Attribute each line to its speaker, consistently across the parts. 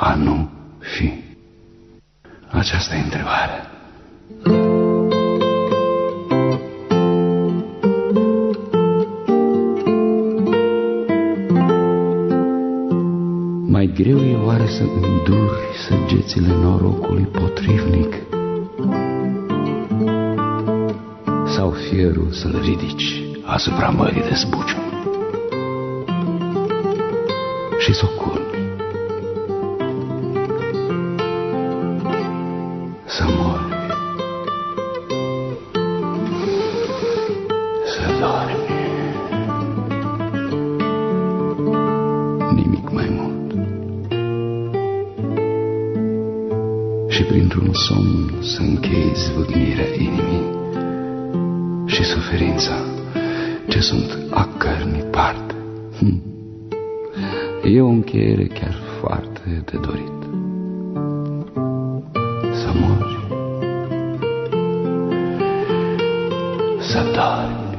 Speaker 1: a nu fi? Aceasta e întrebarea. Mai greu e oare să înduri săgețile norocului potrivnic sau fierul să-l ridici asupra mării de zbucium și să o să închei zvâgnirea inimii și suferința ce sunt a cărnii parte. Hm. E o încheiere chiar foarte de dorit. Să mori, să dormi,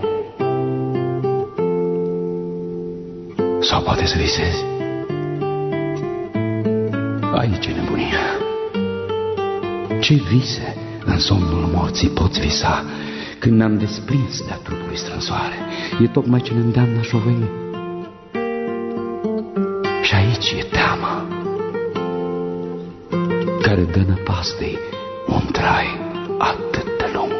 Speaker 1: sau poate să visezi. Ce vise în somnul morții poți visa când ne-am desprins de-a trupului strânsoare? E tocmai ce ne îndeamnă a veni. Și aici e teama care dă năpastei un trai atât de lung.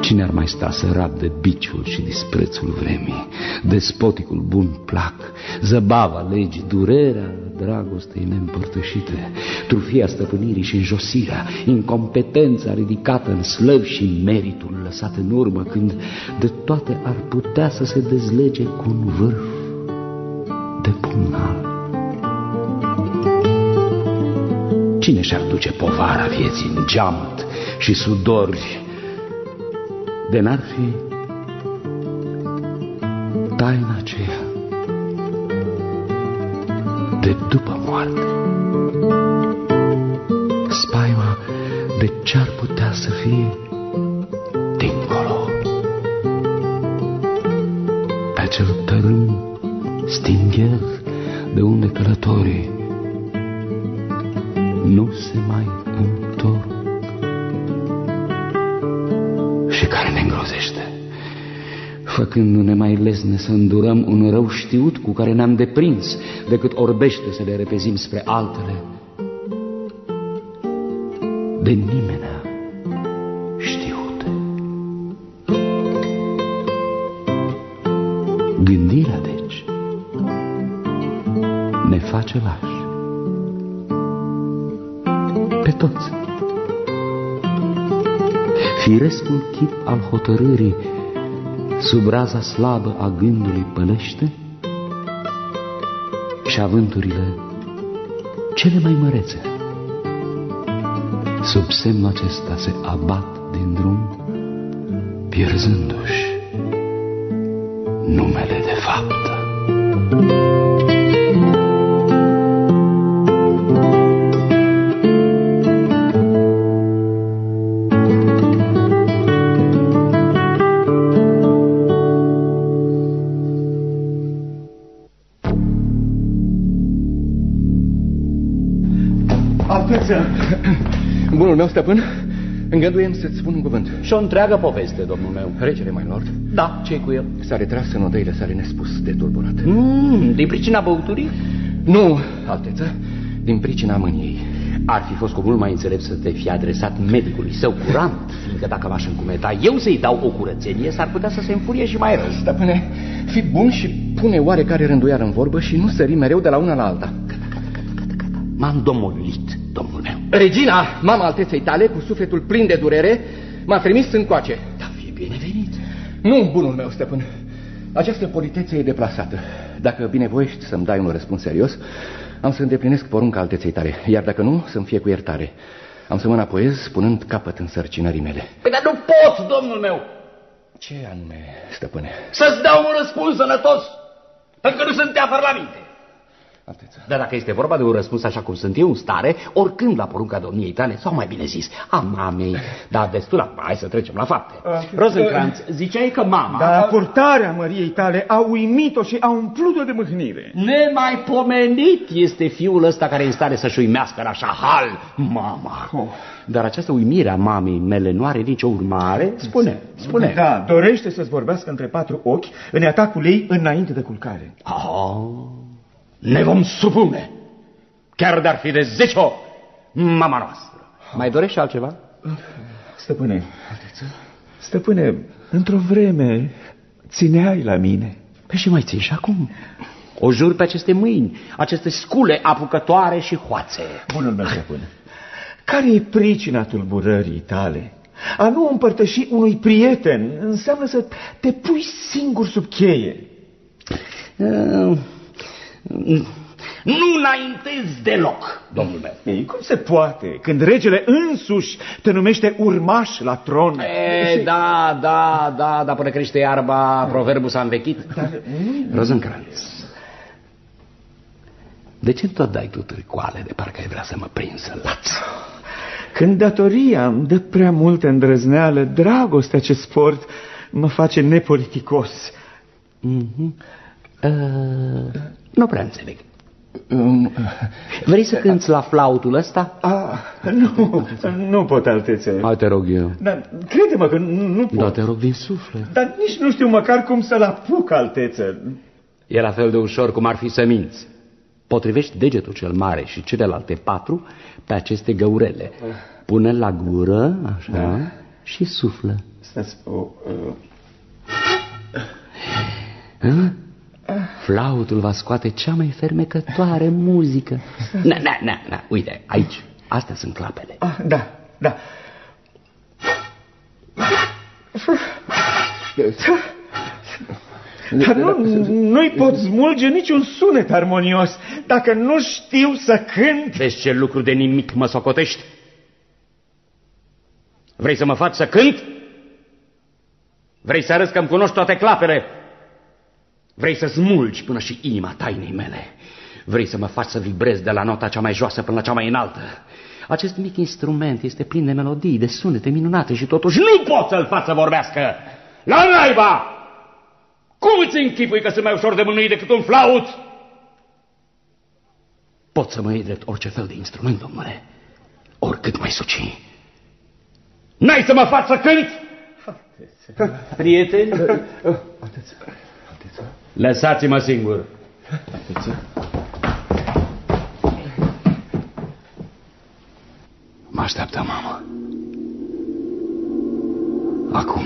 Speaker 1: Cine ar mai sta să de biciul și disprețul vremii, despoticul bun plac, zăbava legii, durerea dragostei neîmpărtășite, trufia stăpânirii și înjosirea, incompetența ridicată în slăv și meritul lăsat în urmă, când de toate ar putea să se dezlege cu un vârf de pumnal. Cine și-ar duce povara vieții în geamăt și sudori de n-ar fi făcându-ne mai lesne să îndurăm un rău știut cu care ne-am deprins, decât orbește să le repezim spre altele. De nimeni știute. Gândirea, deci, ne face lași. Pe toți. Firescul chip al hotărârii sub raza slabă a gândului pălește și avânturile cele mai mărețe. Sub semnul acesta se abat din drum, pierzându-și numele de fapt.
Speaker 2: Bunul meu, stăpân, îngăduiem să-ți spun un cuvânt.
Speaker 3: Și o întreagă poveste, domnul meu.
Speaker 2: Regele, mai lord?
Speaker 3: Da, ce cu el?
Speaker 2: S-a retras în odeile sale nespus de tulburat.
Speaker 3: Mm, din pricina băuturii?
Speaker 2: Nu, alteță, din pricina mâniei.
Speaker 3: Ar fi fost cu mult mai înțelept să te fi adresat medicului său curant, fiindcă dacă m-aș încumeta eu să-i dau o curățenie, s-ar putea să se înfurie și mai rău.
Speaker 2: Stăpâne, fi bun și pune oarecare rânduială în vorbă și nu sări mereu de la una la alta.
Speaker 3: M-am domolit domnul meu.
Speaker 2: Regina, mama alteței tale, cu sufletul plin de durere, m-a trimis încoace.
Speaker 3: Da, fi binevenit.
Speaker 2: Nu, bunul meu, stăpân. Această politețe e deplasată. Dacă binevoiești să-mi dai un răspuns serios, am să îndeplinesc porunca alteței tale, iar dacă nu, să-mi fie cu iertare. Am să mă înapoiez, punând capăt în sărcinării mele.
Speaker 3: Păi, dar nu pot, domnul meu!
Speaker 2: Ce anume, stăpâne?
Speaker 3: Să-ți dau un răspuns sănătos, pentru că nu sunt teafăr la minte.
Speaker 4: Alteță.
Speaker 1: Dar dacă este vorba de un răspuns așa cum sunt eu în stare, oricând la porunca domniei tale, sau mai bine zis, a mamei, da, destul, hai să trecem la fapte. Rosencrantz, ziceai că mama...
Speaker 5: Dar purtarea Măriei tale a uimit-o și a umplut-o de mâhnire.
Speaker 1: Nemaipomenit este fiul ăsta care e în stare să-și uimească în așa hal, mama.
Speaker 5: Oh.
Speaker 1: Dar această uimire a mamei mele nu are nicio urmare? Spune, spune.
Speaker 5: Da, dorește să-ți vorbească între patru ochi în atacul ei înainte de culcare.
Speaker 1: Oh, ne vom supune, chiar de-ar fi de zece ori, mama noastră. Mai dorești altceva?
Speaker 5: Stăpâne, stăpâne, într-o vreme țineai la mine.
Speaker 1: Pe și mai țin și acum. O jur pe aceste mâini, aceste scule apucătoare și hoațe.
Speaker 5: Bunul meu stăpâne, care e pricina tulburării tale? A nu împărtăși unui prieten înseamnă să te pui singur sub cheie.
Speaker 1: Uh, nu înaintezi deloc, domnul meu.
Speaker 5: Ei, cum se poate când regele însuși te numește urmaș la tron?
Speaker 1: E, da, da, da, dar până crește iarba, proverbul s-a învechit. Rosencrantz, de ce tot dai tu târcoale de parcă ai vrea să mă prinzi în laț?
Speaker 5: Când datoria îmi dă prea multă îndrăzneală, dragostea ce sport mă face nepoliticos.
Speaker 1: Mm-hmm. Uh, nu prea înțeleg. Vrei să cânți la flautul ăsta?
Speaker 5: Ah, nu, nu pot, altețe.
Speaker 1: Hai, te rog eu.
Speaker 5: Dar crede-mă că nu, nu pot.
Speaker 1: Da, te rog din suflet.
Speaker 5: Dar nici nu știu măcar cum să-l apuc, alteță.
Speaker 1: E la fel de ușor cum ar fi să minți. Potrivești degetul cel mare și celelalte patru pe aceste găurele. Pune la gură, așa, da. și suflă.
Speaker 5: Stați, o, uh,
Speaker 1: Hă? Flautul va scoate cea mai fermecătoare muzică. Na, na, na, na, uite, aici, astea sunt clapele.
Speaker 5: ah, da, da. Dar nu, nu-i pot smulge niciun sunet armonios dacă nu știu să cânt.
Speaker 1: Vezi ce lucru de nimic mă socotești? Vrei să mă faci să cânt? Vrei să arăți că îmi cunoști toate clapele? Vrei să smulgi până și inima tainei mele? Vrei să mă faci să vibrez de la nota cea mai joasă până la cea mai înaltă? Acest mic instrument este plin de melodii, de sunete minunate și totuși nu pot să-l fac să vorbească! La naiba! Cum îți închipui că sunt mai ușor de mânuit decât un flaut? Pot să mă iei drept orice fel de instrument, domnule, oricât mai suci. N-ai să mă faci să cânt? Prieteni, lăsați-mă singur.
Speaker 6: Mă așteaptă mama. Acum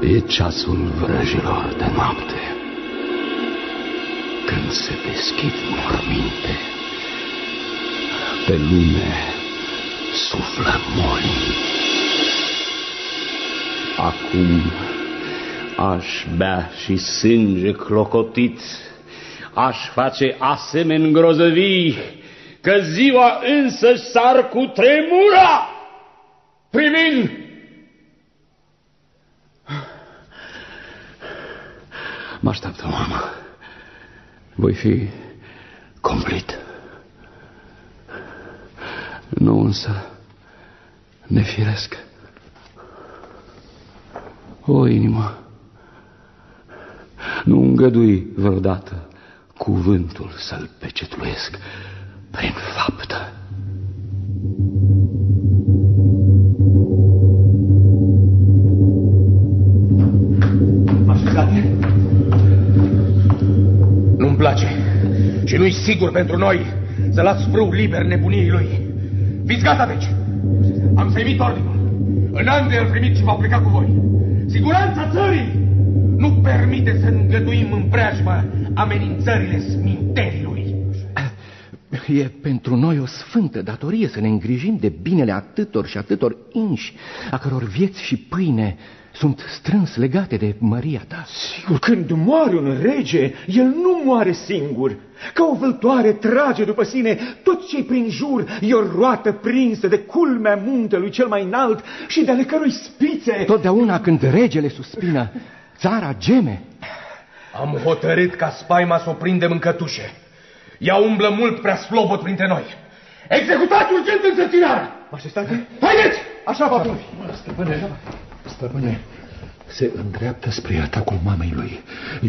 Speaker 6: e ceasul vrăjilor de noapte, când se deschid morminte, pe lume suflă morii.
Speaker 1: Acum aș bea și sânge clocotit, aș face asemeni grozăvii, că ziua însă s-ar cu tremura privind
Speaker 6: Mă așteaptă mama. Voi fi complet. Nu însă nefiresc. O inimă, nu îngădui vreodată cuvântul să-l pecetluiesc prin faptă.
Speaker 4: Așezate? Nu-mi place și nu-i sigur pentru noi să las frâu liber nebuniei lui. Fiți gata, deci! Am să emit ordinul. În an de îl primit și va pleca cu voi. Siguranța țării nu permite să îngăduim în preajmă amenințările sminterii E pentru noi o sfântă datorie să ne îngrijim de binele atâtor și atâtor inși, a căror vieți și pâine sunt strâns legate de Maria ta.
Speaker 5: Sigur, când moare un rege, el nu moare singur. Ca o vâltoare trage după sine tot ce prin jur e o roată prinsă de culmea muntelui cel mai înalt și de ale cărui spițe...
Speaker 4: Totdeauna când regele suspină, țara geme. Am hotărât ca spaima să o prindem în cătușe. Ea umblă mult prea slobot printre noi. Executați urgent însăținarea!
Speaker 5: Majestate?
Speaker 4: Haideți!
Speaker 5: Așa va fi.
Speaker 2: Stăpâne, stăpâne, se îndreaptă spre atacul mamei lui.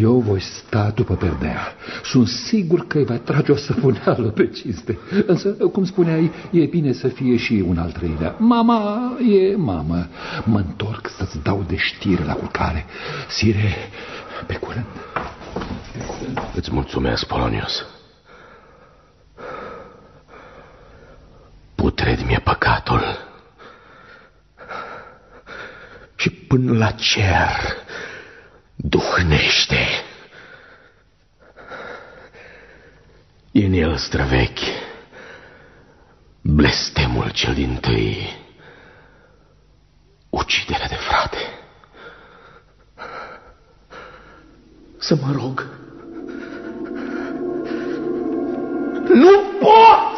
Speaker 2: Eu voi sta după perdea. Sunt sigur că îi va trage o săpuneală pe cinste. Însă, cum spuneai, e bine să fie și un al treilea. Mama e mamă. Mă întorc să-ți dau de știre la culcare. Sire, pe curând.
Speaker 7: Îți mulțumesc, Polonius. Putred mi-e păcatul. Și până la cer duhnește. E în el străvechi blestemul cel din tâi, uciderea de frate. Să mă rog.
Speaker 4: Nu pot!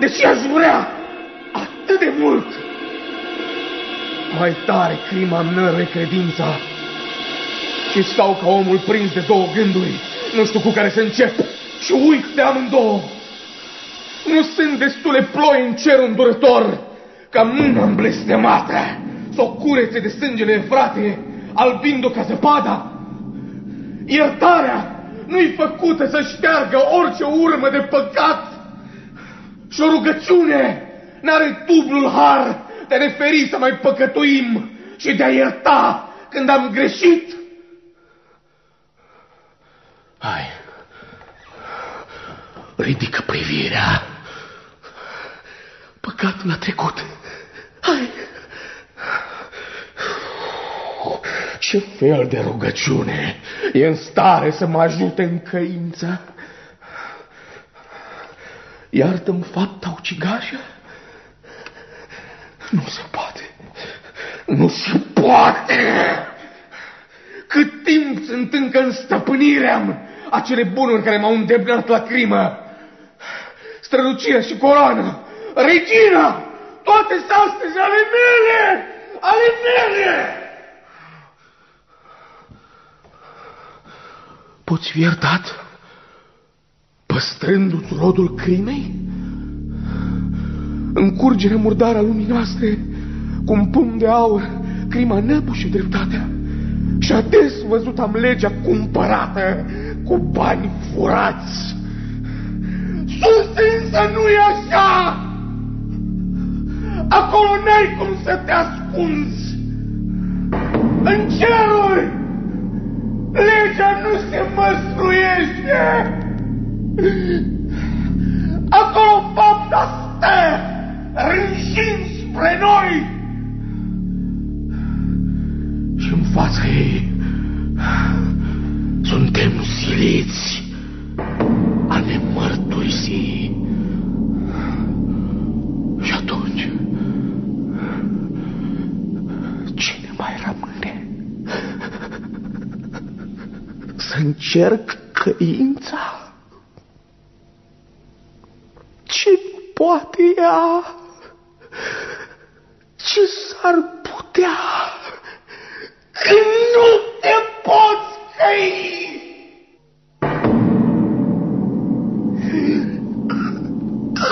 Speaker 4: Deși aș vrea atât de mult. Mai tare crima îmi năruie credința. Și stau ca omul prins de două gânduri. Nu știu cu care să încep și uit de amândouă. Nu sunt destule ploi în cer îndurător ca mâna blestemată să o curețe de sângele frate, albind-o ca zăpada. Iertarea nu-i făcută să șteargă orice urmă de păcat și o rugăciune n-are dublul har de a ne feri să mai păcătuim și de a ierta când am greșit.
Speaker 7: Hai, ridică privirea. Păcatul a trecut. Hai.
Speaker 4: Ce fel de rugăciune e în stare să mă ajute în căință? Iartă-mi fapta ucigașă? Nu se poate. Nu se poate! Cât timp sunt încă în stăpânirea acele bunuri care m-au îndemnat la crimă? Strălucirea și coroana, regina, toate astea ale mele! Ale mele! Poți fi iertat păstrându-ți rodul crimei? În curgerea murdară a lumii noastre, cu un pumn de aur, crima năbușe dreptatea. Și ades văzut am legea cumpărată cu bani furați. Sus însă nu e așa! Acolo n-ai cum să te ascunzi! În ceruri legea nu se măsluiește! Acolo fapta stă, rânjind spre noi! Și în fața ei suntem siliți a ne mărturisi. Și atunci, cine mai rămâne? Să încerc căința? Ce poate ea? Ce s-ar putea? Când nu te poți căi!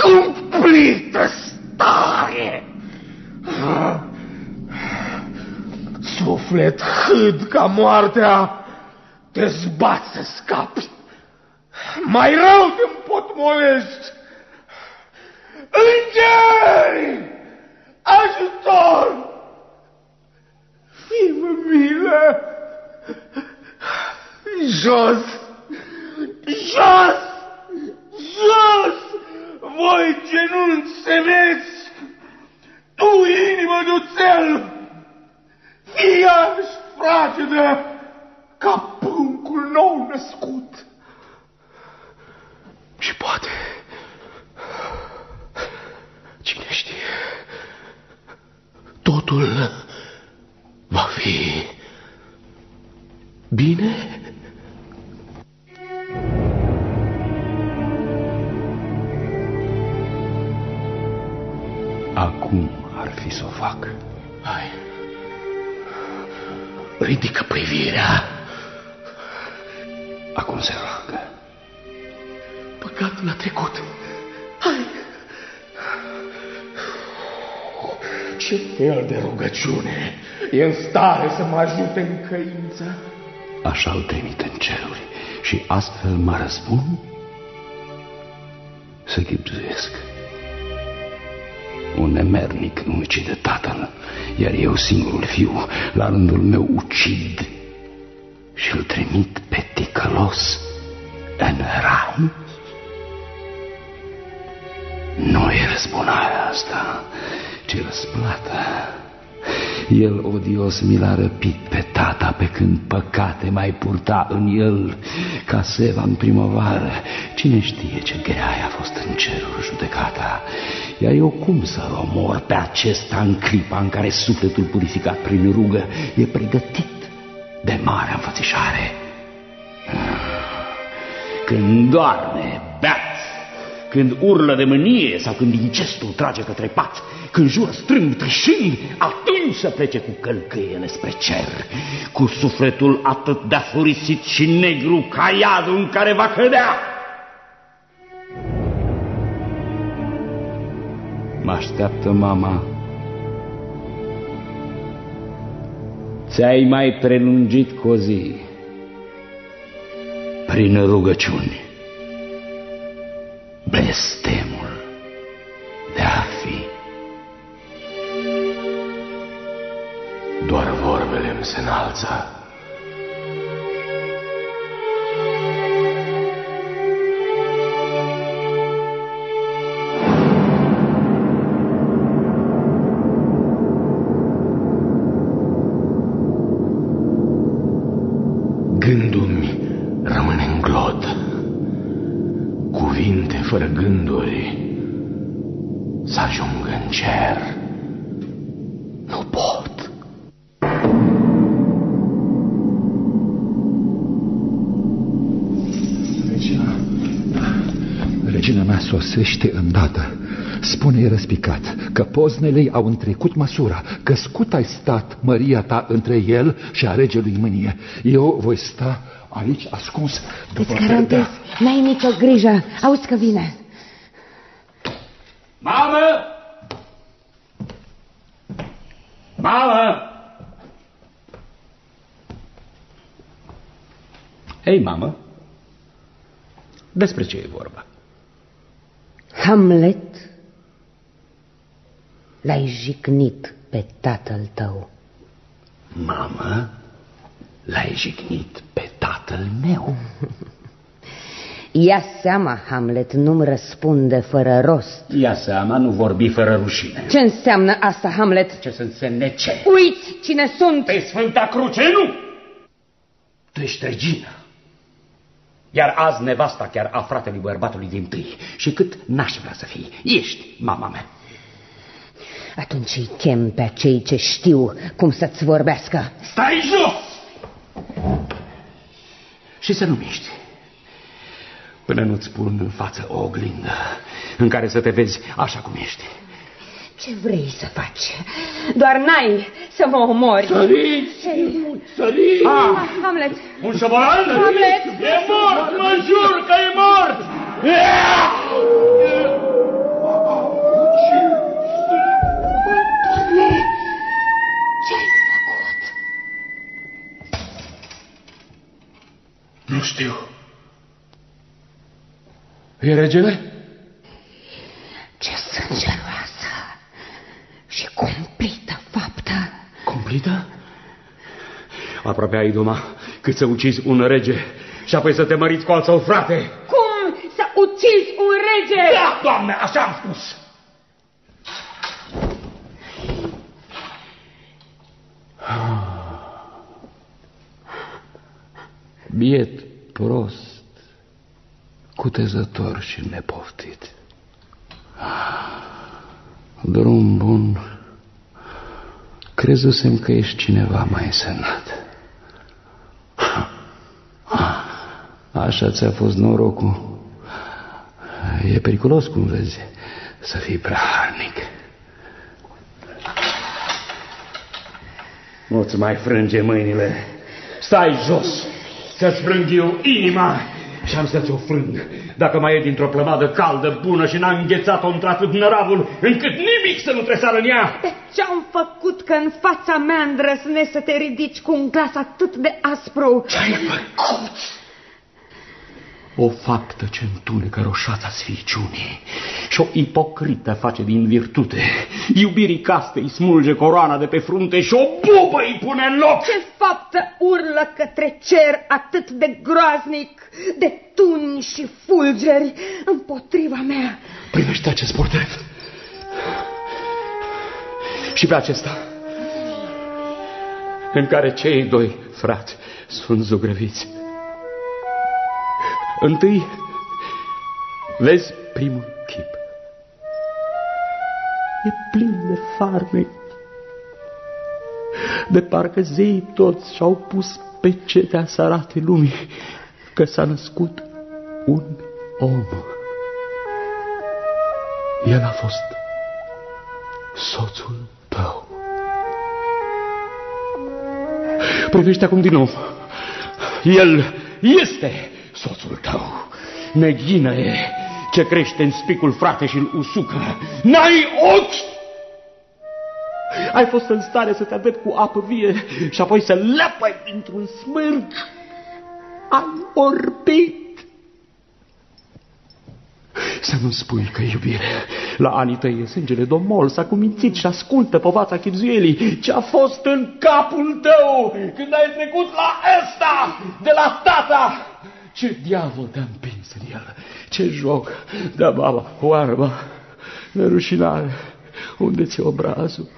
Speaker 4: Cumplită stare! Suflet hâd ca moartea, te zbați să scapi. Mai rău te împotmolești. Îngeri! Ajutor! Fii-mă milă! Jos! Jos! Jos! Voi genunchi semeți! Tu, inimă de oțel! Fii iarăși fragedă ca pâncul nou născut! Și poate, cine știe, totul va fi bine?
Speaker 1: Acum ar fi să o fac.
Speaker 7: Hai, ridică privirea.
Speaker 1: Acum se roagă.
Speaker 7: Păcatul a trecut. Ce fel de rugăciune e în stare să mă ajute în căință?
Speaker 1: Așa îl trimite în ceruri și astfel mă răspund să chipzuiesc. Un nemernic îmi ucide tatăl, iar eu singurul fiu, la rândul meu, ucid și îl trimit pe ticălos în rai. Nu e răzbunarea asta, ci răsplata. El odios mi l-a răpit pe tata pe când păcate mai purta în el ca seva în primăvară. Cine știe ce grea a fost în cerul judecata. Iar eu cum să omor pe acesta în clipa în care sufletul purificat prin rugă e pregătit de mare înfățișare? Când doarme, beat când urlă de mânie sau când incestul trage către pat, când jură strâng trișind, atunci să plece cu călcâiele spre cer, cu sufletul atât de afurisit și negru ca iadul în care va cădea. Mă așteaptă mama. Ți-ai mai prelungit cu o zi prin rugăciuni blestemul de a fi.
Speaker 7: Doar vorbele îmi se înalță.
Speaker 8: Regina mea sosește îndată. Spune-i răspicat că poznele au întrecut măsura, că scut ai stat măria ta între el și a regelui mânie. Eu voi sta aici ascuns după
Speaker 9: Îți garantez, n-ai nicio grijă. Auzi că vine.
Speaker 3: Mamă! Mamă! Ei, mamă, despre ce e vorba?
Speaker 9: Hamlet, l-ai jignit pe tatăl tău.
Speaker 1: Mamă, l-ai jignit pe tatăl meu.
Speaker 9: Ia seama, Hamlet, nu-mi răspunde fără rost.
Speaker 3: Ia seama, nu vorbi fără rușine.
Speaker 9: Ce înseamnă asta, Hamlet?
Speaker 3: Ce să însemne ce?
Speaker 9: Uiți cine sunt!
Speaker 3: Pe Sfânta Cruce, nu! Tu ești regină. Iar azi nevasta chiar a fratelui bărbatului din tâi. Și cât n-aș vrea să fii, ești mama mea.
Speaker 9: Atunci îi chem pe cei ce știu cum să-ți vorbească.
Speaker 3: Stai jos! Și să nu miști. Până nu-ți pun în față o oglindă în care să te vezi așa cum ești.
Speaker 9: Ce vrei să faci? Doar n-ai să mă omori.
Speaker 7: Săriți! Săriți!
Speaker 9: Ah, Hamlet!
Speaker 3: Un șobolan?
Speaker 9: Hamlet!
Speaker 3: E mort, mă jur că e mort!
Speaker 9: Doamne, ce-ai făcut?
Speaker 7: Nu știu.
Speaker 4: E regele?
Speaker 9: Ce sângeroasă și cumplită faptă.
Speaker 3: Cumplită? Aproape ai, Duma, cât să ucizi un rege și apoi să te măriți cu al său frate.
Speaker 9: Cum să ucizi un rege?
Speaker 3: Da, doamne, așa am spus.
Speaker 1: Biet prost, cutezător și nepoftit. Drum bun, crezusem că ești cineva mai însemnat. Așa ți-a fost norocul. E periculos, cum vezi, să fii prea harnic.
Speaker 3: Nu-ți mai frânge mâinile. Stai jos.
Speaker 1: să-ți frâng eu inima și am să-ți o frâng. Dacă mai e dintr-o plămadă caldă, bună și n-a înghețat-o într-atât năravul, încât nimic să nu tresară în ea.
Speaker 10: Ce-am făcut că în fața mea îndrăsne să te ridici cu un glas atât de aspru?
Speaker 1: Ce-ai făcut? O faptă ce întunecă roșața sficiunii și o ipocrită face din virtute. Iubirii caste îi smulge coroana de pe frunte și o bubă îi pune în loc.
Speaker 10: Ce faptă urlă către cer atât de groaznic, de tuni și fulgeri împotriva mea.
Speaker 1: Privește acest portret. Și pe acesta, în care cei doi frați sunt zugrăviți. Întâi, vezi primul chip. E plin de farmec. De parcă zei toți și-au pus pe cetea să arate lumii că s-a născut un om. El a fost soțul tău. Privește acum din nou. El este soțul tău. Neghină e ce crește în spicul frate și îl usucă. N-ai ochi! Ai fost în stare să te adept cu apă vie și apoi să lepăi dintr-un smârg. Ai orbit. Să nu spui că iubire. La anii tăi e sângele domol, s-a cumințit și ascultă povața chipzuielii ce a fost în capul tău când ai trecut la ăsta de la tata. Ce diavol te-a împins în el? Ce joc? Da, baba, oarba, nerușinare, unde ți-e obrazul?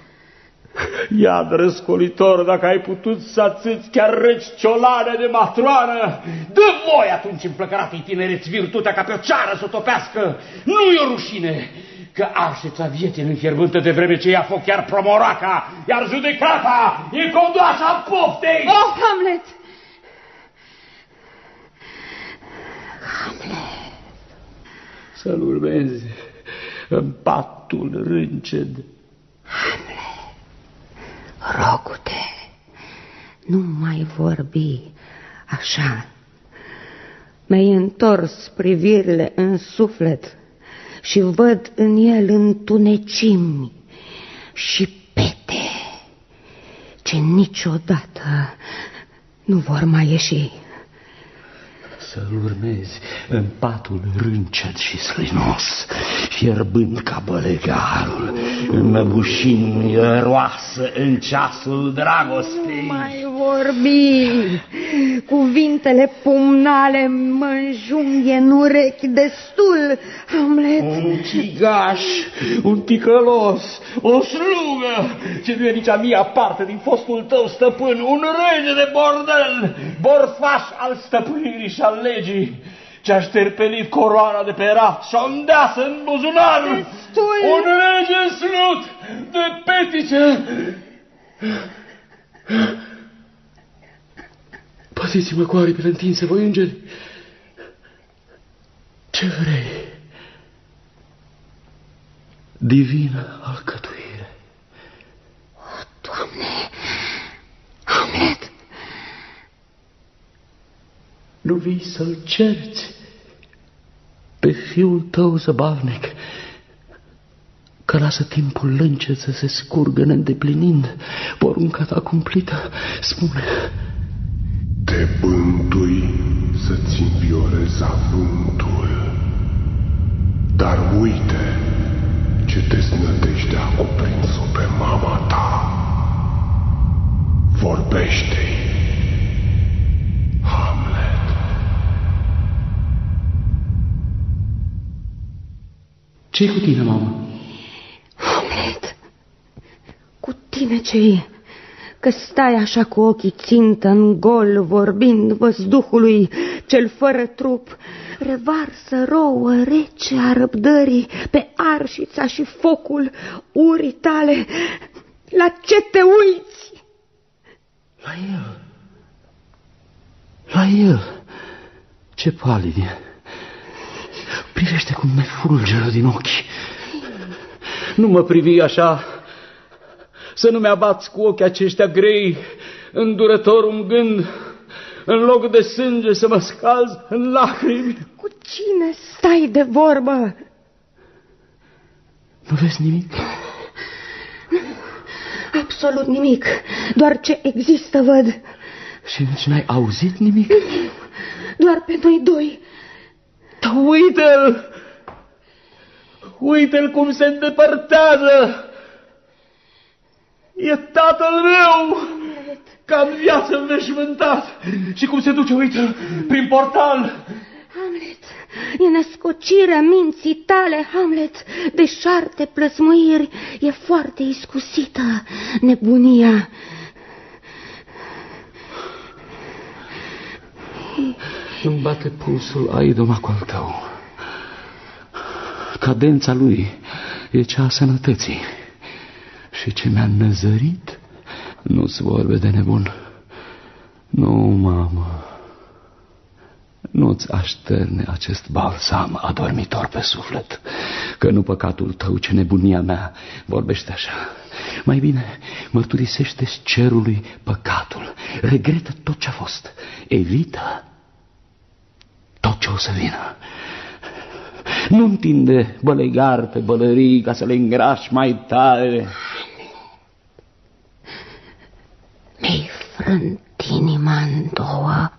Speaker 1: Iad răscolitor, dacă ai putut să atâți chiar reci ciolane de matroană, dă voi atunci în plăcăratei tinereți virtutea ca pe o ceară să o topească. Nu e o rușine, că arșeța vieții în fierbântă de vreme ce ia foc chiar promoraca, iar judecata e condoasa poftei.
Speaker 10: Oh, Hamlet!
Speaker 1: Să-l urmezi în patul rânced.
Speaker 9: Hamlet, rogu-te, nu mai vorbi așa. Mi-ai întors privirile în suflet și văd în el întunecimi și pete ce niciodată nu vor mai ieși
Speaker 1: să-l urmezi în patul râncet și slinos, fierbând ca bălegarul, înmăbușind roasă în ceasul dragostei.
Speaker 10: Nu mai vorbi, cuvintele pumnale mă înjunghe în urechi destul, Hamlet.
Speaker 1: Un cigaș, un ticălos, o slugă, ce nu e nici a mia parte din fostul tău stăpân, un rege de bordel, borfaș al stăpânirii și al legii, ce-a șterpelit coroana de pe raft și-o îndeasă în buzunar.
Speaker 10: Destul.
Speaker 1: Un rege slut de petice. Păziți-mă cu aripile întinse, voi îngeri. Ce vrei? Divină alcătuire.
Speaker 9: O, Doamne, Hamlet,
Speaker 1: Nu vii să-l cerți pe fiul tău zăbavnic, că lasă timpul lânce să se scurgă neîndeplinind porunca ta cumplită. Spune,
Speaker 3: Te bântui să-ți înviorezi avântul, dar uite ce deznădejde a cuprins-o pe mama ta. Vorbește-i,
Speaker 1: ce cu tine, mamă?
Speaker 9: Hamlet, cu tine ce e? Că stai așa cu ochii țintă în gol, vorbind văzduhului cel fără trup, revarsă rouă rece a răbdării pe arșița și focul urii tale. La ce te uiți?
Speaker 1: La el. La el. Ce palid e. Privește cum ne fulgeră din ochi. Nu mă privi așa, să nu-mi abați cu ochii aceștia grei, îndurător un gând.
Speaker 3: în loc de sânge să mă scalzi în lacrimi.
Speaker 9: Cu cine stai de vorbă?
Speaker 3: Nu vezi nimic?
Speaker 9: Absolut nimic. Doar ce există văd.
Speaker 3: Și nici n-ai auzit nimic?
Speaker 9: Doar pe noi doi.
Speaker 3: Uite-l! Uite-l cum se îndepărtează! E tatăl meu! Ca în viață înveșmântat! Și cum se duce, uite prin portal!
Speaker 9: Hamlet, e născocirea minții tale, Hamlet, de șarte plăsmuiri, e foarte iscusită nebunia.
Speaker 1: Îmi bate pulsul a idomacul tău. Cadența lui e cea a sănătății. Și ce mi-a năzărit nu-ți vorbe de nebun. Nu, mamă, nu-ți așterne acest balsam adormitor pe suflet, că nu păcatul tău, ce nebunia mea vorbește așa. Mai bine mărturisește cerului păcatul, regretă tot ce a fost, evită tot ce o să vină. Nu întinde bălegar pe bălării ca să le îngrași mai tare.
Speaker 9: Mi-ai frânt inima în două.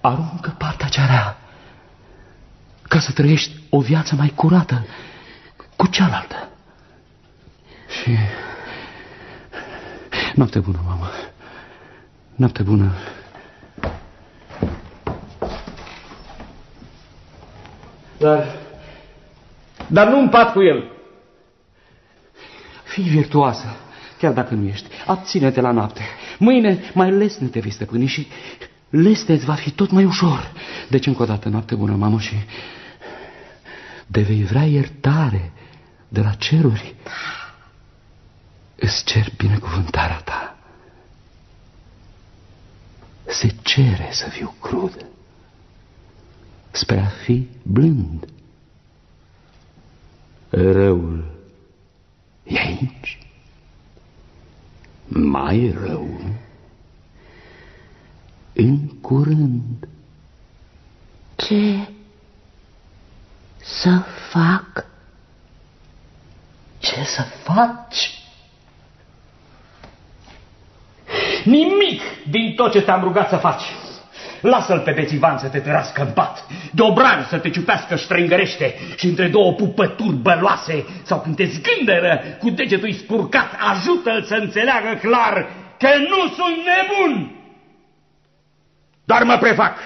Speaker 1: Aruncă partea cea rea ca să trăiești o viață mai curată cu cealaltă. Și noapte bună, mamă. Noapte bună.
Speaker 3: Dar, dar nu împat cu el.
Speaker 1: Fii virtuoasă, chiar dacă nu ești. Abține-te la noapte. Mâine mai lesne te vei stăpâni și lesne va fi tot mai ușor. Deci încă o dată noapte bună, mamă, și de vei vrea iertare de la ceruri. Îți cer binecuvântarea ta. Se cere să fiu crud spre a fi blând. Răul e aici. Mai rău în curând.
Speaker 9: Ce să fac?
Speaker 3: Ce să faci? Nimic din tot ce te-am rugat să faci. Lasă-l pe bețivan să te tărască în pat, de obran să te ciupească strângărește și între două pupături băloase sau când te zgândără cu degetul spurcat, ajută-l să înțeleagă clar că nu sunt nebun. Doar mă prefac.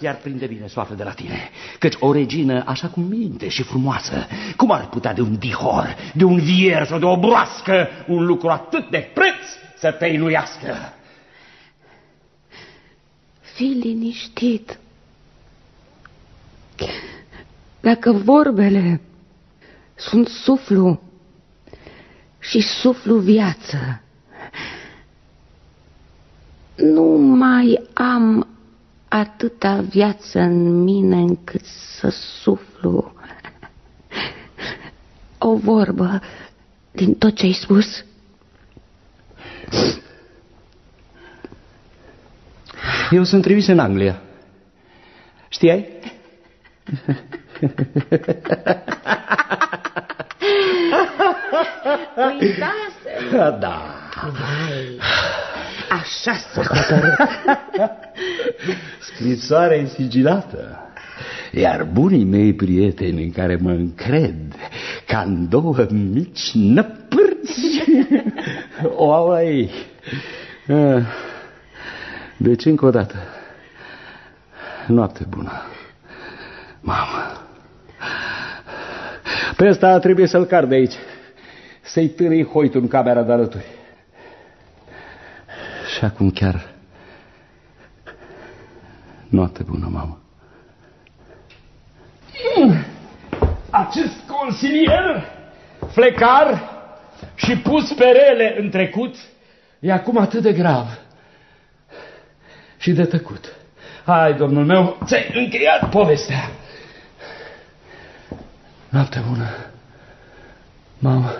Speaker 1: Iar prinde bine soartă de la tine, căci o regină așa cum minte și frumoasă, cum ar putea de un dihor,
Speaker 3: de un vierș sau de o broască, un lucru atât de preț să te iluiască?
Speaker 9: Fii liniștit. Dacă vorbele sunt suflu și suflu viață, nu mai am atâta viață în mine încât să suflu o vorbă din tot ce ai spus.
Speaker 1: Eu sunt trimis în Anglia. Știai?
Speaker 9: Uitasem.
Speaker 1: Da.
Speaker 9: Vai, așa s-a hotărât.
Speaker 1: Scrisoarea e sigilată. Iar bunii mei prieteni în care mă încred ca în două mici năpârți o au la ei. Ah. Deci, încă o dată, noapte bună, mamă. Pe ăsta trebuie să-l car de aici, să-i târâi hoitul în camera de alături. Și acum chiar noapte bună, mamă.
Speaker 3: Acest consilier, flecar și pus pe rele în trecut, e acum atât de grav și de tăcut. Hai, domnul meu, ți-ai încheiat povestea.
Speaker 1: Noapte bună, mamă.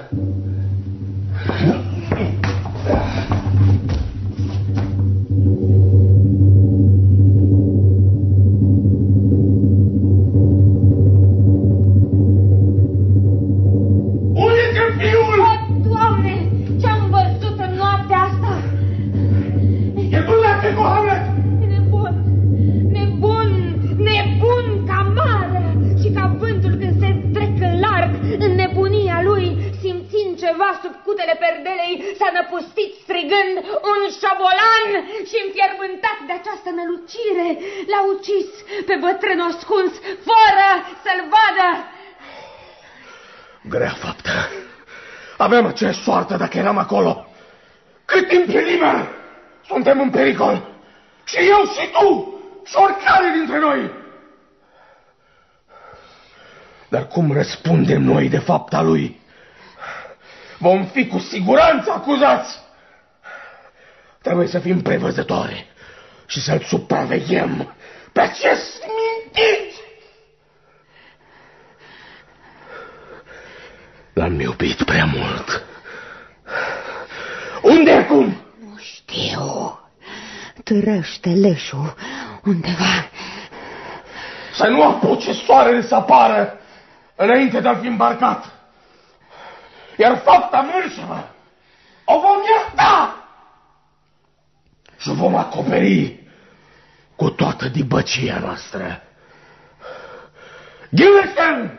Speaker 9: Bărbat sub cutele perdelei s-a năpustit strigând un șobolan și înfierbântat de această nălucire l-a ucis pe bătrân ascuns, fără să-l vadă.
Speaker 4: Grea faptă. Aveam aceeași soartă dacă eram acolo. Cât timp e liber, suntem în pericol. Și eu și tu și oricare dintre noi. Dar cum răspundem noi de fapta lui? Vom fi cu siguranță acuzați. Trebuie să fim prevăzători și să-l supraveghem pe acest mintit. L-am iubit prea mult. Unde acum?
Speaker 11: Nu știu. Trăște leșul undeva.
Speaker 4: Să nu apuce soarele să apară înainte de a fi îmbarcat. Iar fapta mărșăvă o vom ierta și o vom acoperi cu toată dibăcia noastră. Gileston!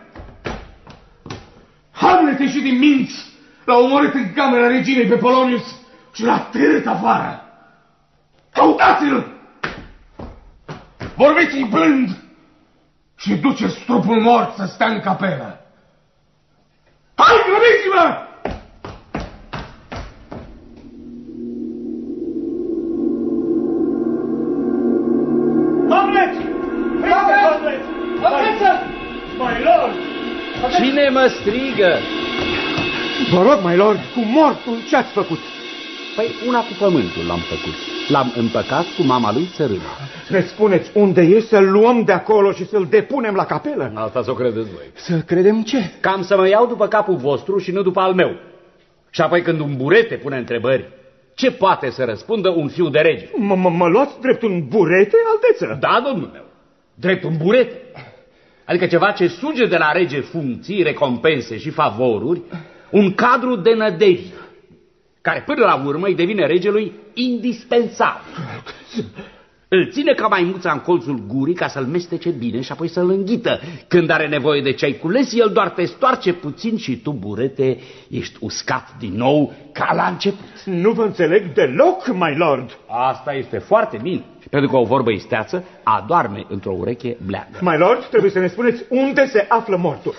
Speaker 4: Hamlet ieșit din minți, l-a omorât în camera reginei pe Polonius și l-a târât afară. Căutați-l! Vorbiți-i blând și duceți trupul mort să stea în capelă. Hai, grăbiți-vă!
Speaker 5: Hamlet! Hamlet! Hamlet! My lord!
Speaker 1: Cine mă strigă?
Speaker 5: Vă rog, my lord, cu mortul ce-ați făcut?
Speaker 1: Păi una cu pământul l-am făcut. L-am împăcat cu mama lui țărâna.
Speaker 5: Ne spuneți unde e să-l luăm de acolo și să-l depunem la capelă?
Speaker 1: Asta să o credeți voi.
Speaker 2: Să credem ce?
Speaker 12: Cam să mă iau după capul vostru și nu după al meu. Și apoi când un burete pune întrebări, ce poate să răspundă un fiu de rege?
Speaker 5: Mă- mă mă luați drept un burete, alteță?
Speaker 12: Da, domnul meu, drept un burete. Adică ceva ce suge de la rege funcții, recompense și favoruri, un cadru de nădejde, care până la urmă îi devine regelui indispensabil. Îl ține ca maimuța în colțul gurii ca să-l mestece bine și apoi să-l înghită. Când are nevoie de ceai cules, el doar te stoarce puțin și tu, burete, ești uscat din nou ca la început.
Speaker 5: Nu vă înțeleg deloc, my lord.
Speaker 12: Asta este foarte bine, pentru că o vorbă isteață adoarme într-o ureche bleagă.
Speaker 5: My lord, trebuie să ne spuneți unde se află mortul.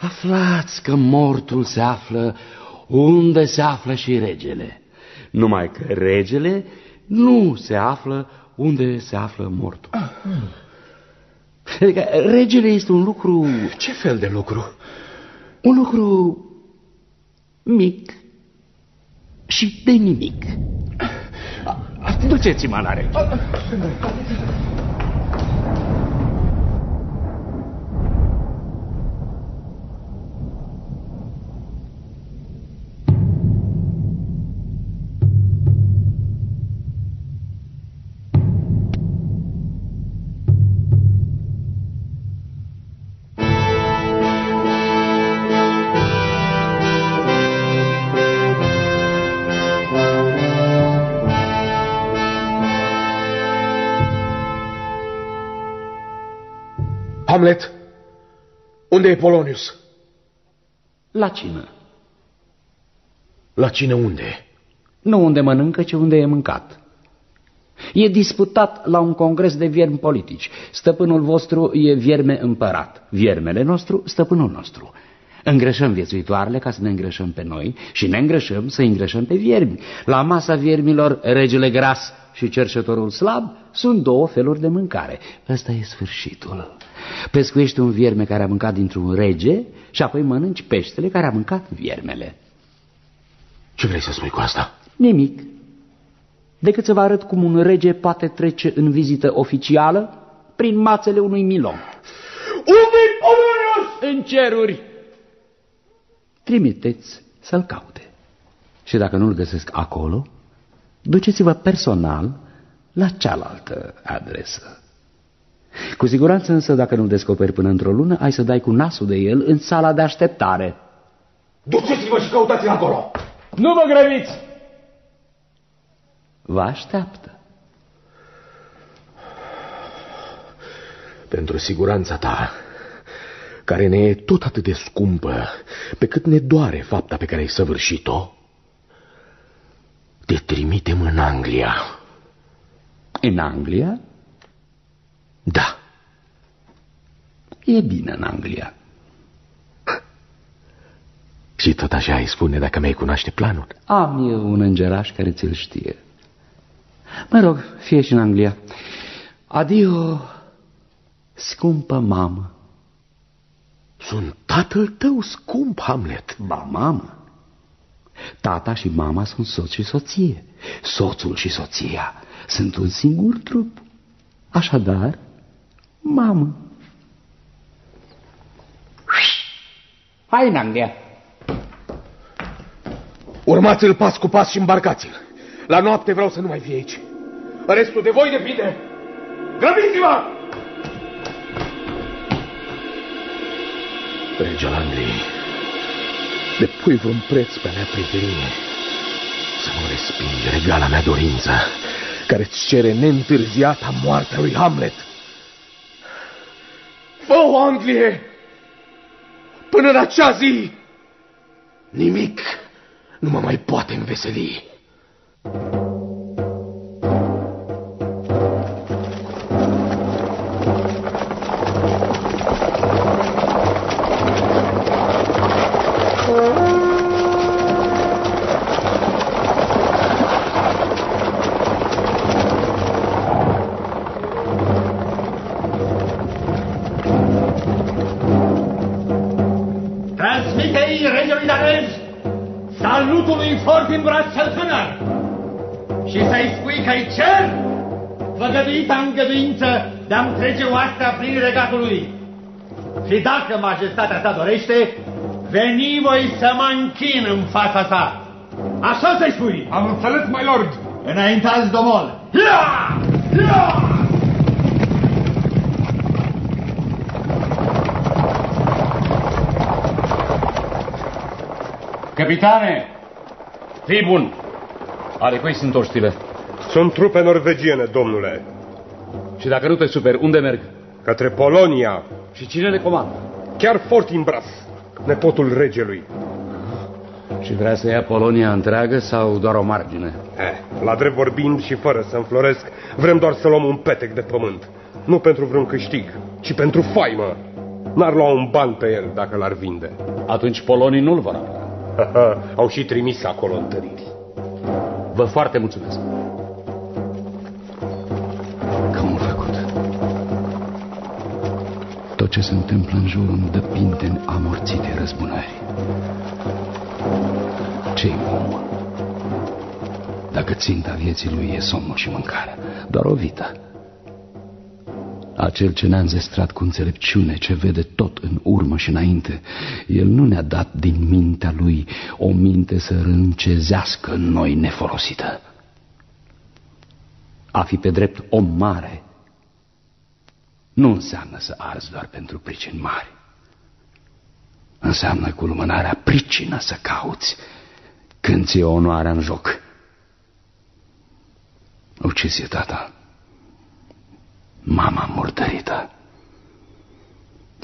Speaker 1: Aflați că mortul se află unde se află și regele. Numai că regele nu se află unde se află mortul. Adică regele este un lucru,
Speaker 2: Ce fel de lucru?
Speaker 1: un lucru mic și de nimic.
Speaker 12: Duceți-mă la rege.
Speaker 4: Hamlet, unde e Polonius?
Speaker 1: La cină.
Speaker 4: La cine unde?
Speaker 1: Nu unde mănâncă, ci unde e mâncat. E disputat la un congres de viermi politici. Stăpânul vostru e vierme împărat. Viermele nostru, stăpânul nostru. Îngrășăm viețuitoarele ca să ne îngrășăm pe noi și ne îngrășăm să îngrășăm pe viermi. La masa viermilor, regele gras și cerșătorul slab sunt două feluri de mâncare. Ăsta e sfârșitul. Pescuiești un vierme care a mâncat dintr-un rege și apoi mănânci peștele care a mâncat viermele.
Speaker 4: Ce vrei să spui cu asta?
Speaker 1: Nimic. Decât să vă arăt cum un rege poate trece în vizită oficială prin mațele unui milon.
Speaker 4: Unde-i Polonius?
Speaker 1: În ceruri! Trimiteți să-l caute. Și dacă nu-l găsesc acolo, duceți-vă personal la cealaltă adresă. Cu siguranță însă, dacă nu-l descoperi până într-o lună, ai să dai cu nasul de el în sala de așteptare.
Speaker 4: Duceți-vă și căutați-l acolo!
Speaker 12: Nu vă grăbiți!
Speaker 1: Vă așteaptă.
Speaker 4: Pentru siguranța ta,
Speaker 7: care ne e tot atât de scumpă, pe cât ne doare fapta pe care ai săvârșit-o, te trimitem în Anglia.
Speaker 1: În Anglia?
Speaker 7: Da.
Speaker 1: E bine în Anglia.
Speaker 7: Și tot așa îi spune dacă mi-ai cunoaște planul.
Speaker 1: Am eu un îngeraș care ți-l știe. Mă rog, fie și în Anglia. Adio, scumpă mamă.
Speaker 7: Sunt tatăl tău, scump Hamlet.
Speaker 1: Ba, mamă. Tata și mama sunt soț și soție. Soțul și soția sunt un singur trup. Așadar, mamă. Hai în Anglia.
Speaker 7: Urmați-l pas cu pas și îmbarcați-l. La noapte vreau să nu mai fie aici. Restul de voi depinde. Grăbiți-vă! Regele Angliei, de pui vreun preț pe mea prietenie, să nu respingi regala mea dorință, care îți cere neîntârziata moartea lui Hamlet. Fă-o, Anglie! Până în acea zi, nimic nu mă mai poate înveseli.
Speaker 13: Trece oastea prin regatul lui. Și dacă majestatea sa dorește, veni voi să mă închin în fața sa. Așa să-i spui.
Speaker 4: Am înțeles, my lord.
Speaker 13: Înaintați, domol. Ia! Ia!
Speaker 3: Capitane, fii bun. Ale cui sunt oștile?
Speaker 14: Sunt trupe norvegiene, domnule.
Speaker 3: Și dacă nu te super, unde merg?
Speaker 14: Către Polonia.
Speaker 3: Și cine le comandă?
Speaker 14: Chiar Fortinbras, nepotul regelui.
Speaker 1: Și vrea să ia Polonia întreagă sau doar o margine?
Speaker 14: Eh, la drept vorbind și fără să înfloresc, vrem doar să luăm un petec de pământ. Nu pentru vreun câștig, ci pentru faimă. N-ar lua un ban pe el dacă l-ar vinde.
Speaker 3: Atunci polonii nu-l vor avea.
Speaker 14: Au și trimis acolo întăriri.
Speaker 3: Vă foarte mulțumesc.
Speaker 1: Tot ce se întâmplă în jurul nu dă pinte în amorțite răzbunări. Ce-i om? Dacă ținta vieții lui e somnul și mâncarea, doar o vită. Acel ce ne-a înzestrat cu înțelepciune, ce vede tot în urmă și înainte, el nu ne-a dat din mintea lui o minte să râncezească în noi nefolosită. A fi pe drept om mare nu înseamnă să arzi doar pentru pricini mari. Înseamnă cu lumânarea pricină să cauți când ți-e onoarea în joc. Ucis tata mama murdărită.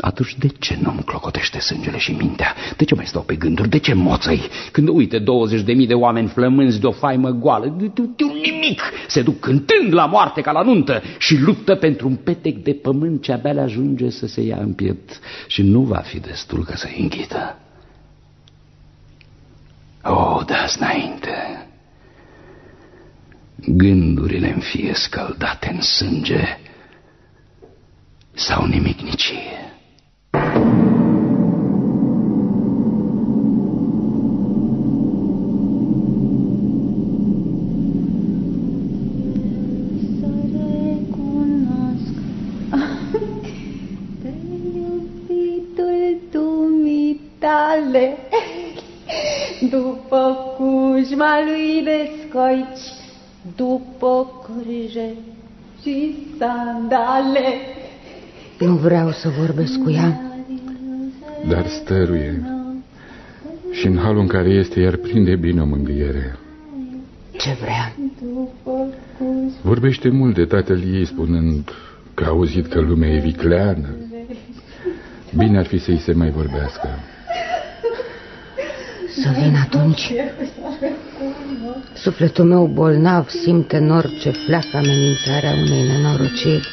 Speaker 1: Atunci de ce nu-mi clocotește sângele și mintea? De ce mai stau pe gânduri? De ce moțăi? Când uite 20 de mii de oameni flămânzi de o faimă goală, de, de, de un nimic, se duc cântând la moarte ca la nuntă și luptă pentru un petec de pământ ce abia le ajunge să se ia în piept și nu va fi destul ca să înghită. O, da înainte, gândurile-mi fie scăldate în sânge, sau nimicnicie.
Speaker 15: Cujma lui de scoici După crije și sandale
Speaker 9: Nu vreau să vorbesc cu ea.
Speaker 8: Dar stăruie. Și în halul în care este, iar prinde bine o mângâiere.
Speaker 9: Ce vrea?
Speaker 8: Vorbește mult de tatăl ei, spunând că a auzit că lumea e vicleană. Bine ar fi să-i se mai vorbească.
Speaker 9: Să vin atunci. Sufletul meu bolnav simte în orice fleacă amenințarea unei nenorociri.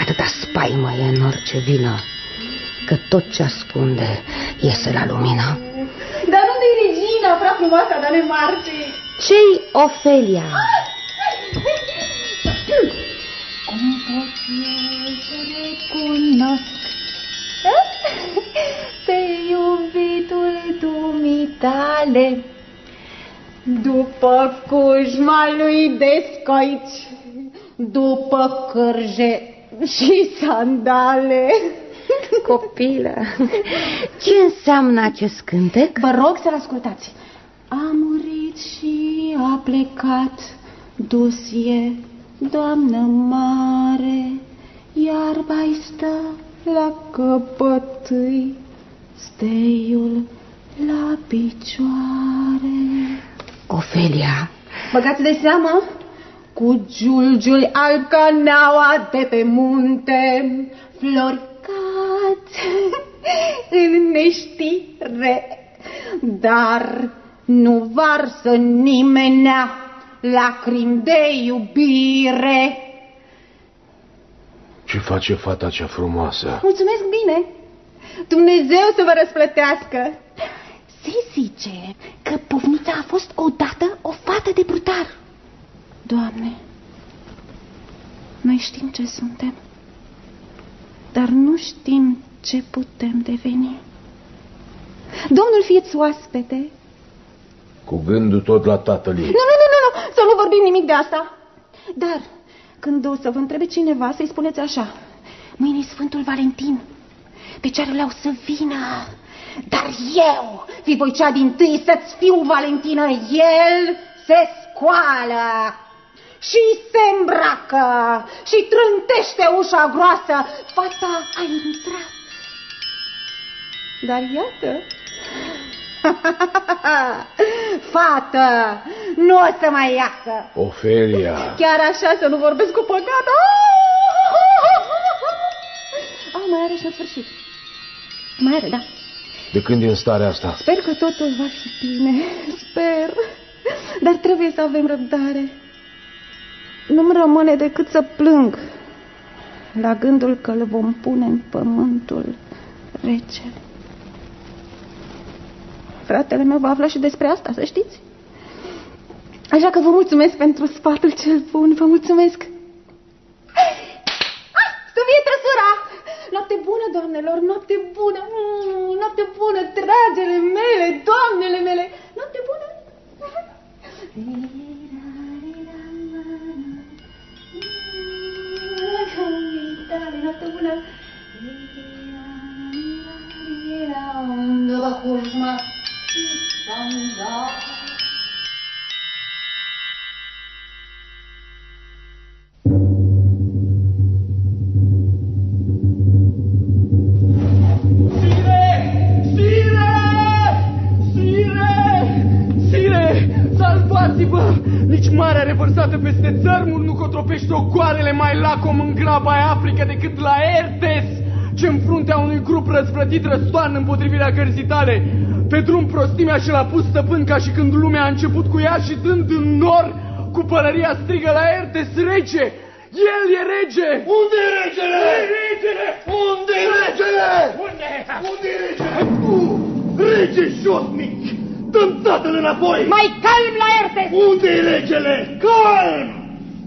Speaker 9: Atâta spaimă e în orice vină, că tot ce ascunde iese la lumină.
Speaker 15: Dar unde e regina, prea frumoasa Danemarcei?
Speaker 9: Ce-i Ofelia?
Speaker 15: Cum pot eu să recunosc pe iubitul dumitale după cujma lui Descoici, după cârje și sandale.
Speaker 9: Copilă, ce înseamnă acest cântec?
Speaker 15: Vă rog să-l ascultați. A murit și a plecat, dus e, doamnă mare, iarba-i stă la căpătâi, steiul la picioare.
Speaker 9: Ofelia,
Speaker 15: Băgați de seamă? Cu giulgiul alb ca neaua de pe munte, flori cad în neștire, dar nu varsă nimenea lacrimi de iubire.
Speaker 7: Ce face fata cea frumoasă?
Speaker 15: Mulțumesc bine! Dumnezeu să vă răsplătească! Se zice că povnița a fost odată o fată de brutar. Doamne, noi știm ce suntem, dar nu știm ce putem deveni. Domnul fieți oaspete.
Speaker 7: Cu gândul tot la tatăl ei.
Speaker 15: Nu, nu, nu, nu, nu, să nu vorbim nimic de asta. Dar când o să vă întrebe cineva, să-i spuneți așa. Mâine e Sfântul Valentin. Pe cearele o să vină. Dar eu fi voi cea din tâi să-ți fiu Valentină. El se scoală și se îmbracă și trântește ușa groasă. Fata a intrat. Dar iată, Fată, nu o să mai iasă.
Speaker 7: Ofelia.
Speaker 15: Chiar așa să nu vorbesc cu păcată. Ah, mai are și în sfârșit. Mai are, da.
Speaker 7: De când e în starea asta?
Speaker 15: Sper că totul va fi bine. Sper. Dar trebuie să avem răbdare. Nu-mi rămâne decât să plâng la gândul că îl vom pune în pământul rece. Fratele meu va afla și despre asta, să știți. Așa că vă mulțumesc pentru sfatul cel bun, vă mulțumesc. Ah, să fie trăsura! Noapte bună, doamnelor, noapte bună, mm, noapte bună, dragele mele, doamnele mele, noapte bună! Noapte bună! După cujma și sandal.
Speaker 4: Sire! Salvați-vă! Nici marea revărsată peste țărmuri nu cotropește ogoarele mai lacom în graba aia Africa decât la Ertes, ce în fruntea unui grup răzvrătit răstoarnă împotrivirea cărții tale. Pe drum prostimea și l-a pus stăpân ca și când lumea a început cu ea și dând în nor, cu pălăria strigă la Ertes, rege! El e rege!
Speaker 7: Unde e regele?
Speaker 4: regele!
Speaker 7: Unde e regele?
Speaker 4: Unde?
Speaker 7: Unde e regele? Tu, rege josnic! Dăm tatăl înapoi!
Speaker 16: Mai calm la Ertes!
Speaker 7: Unde e regele? Calm!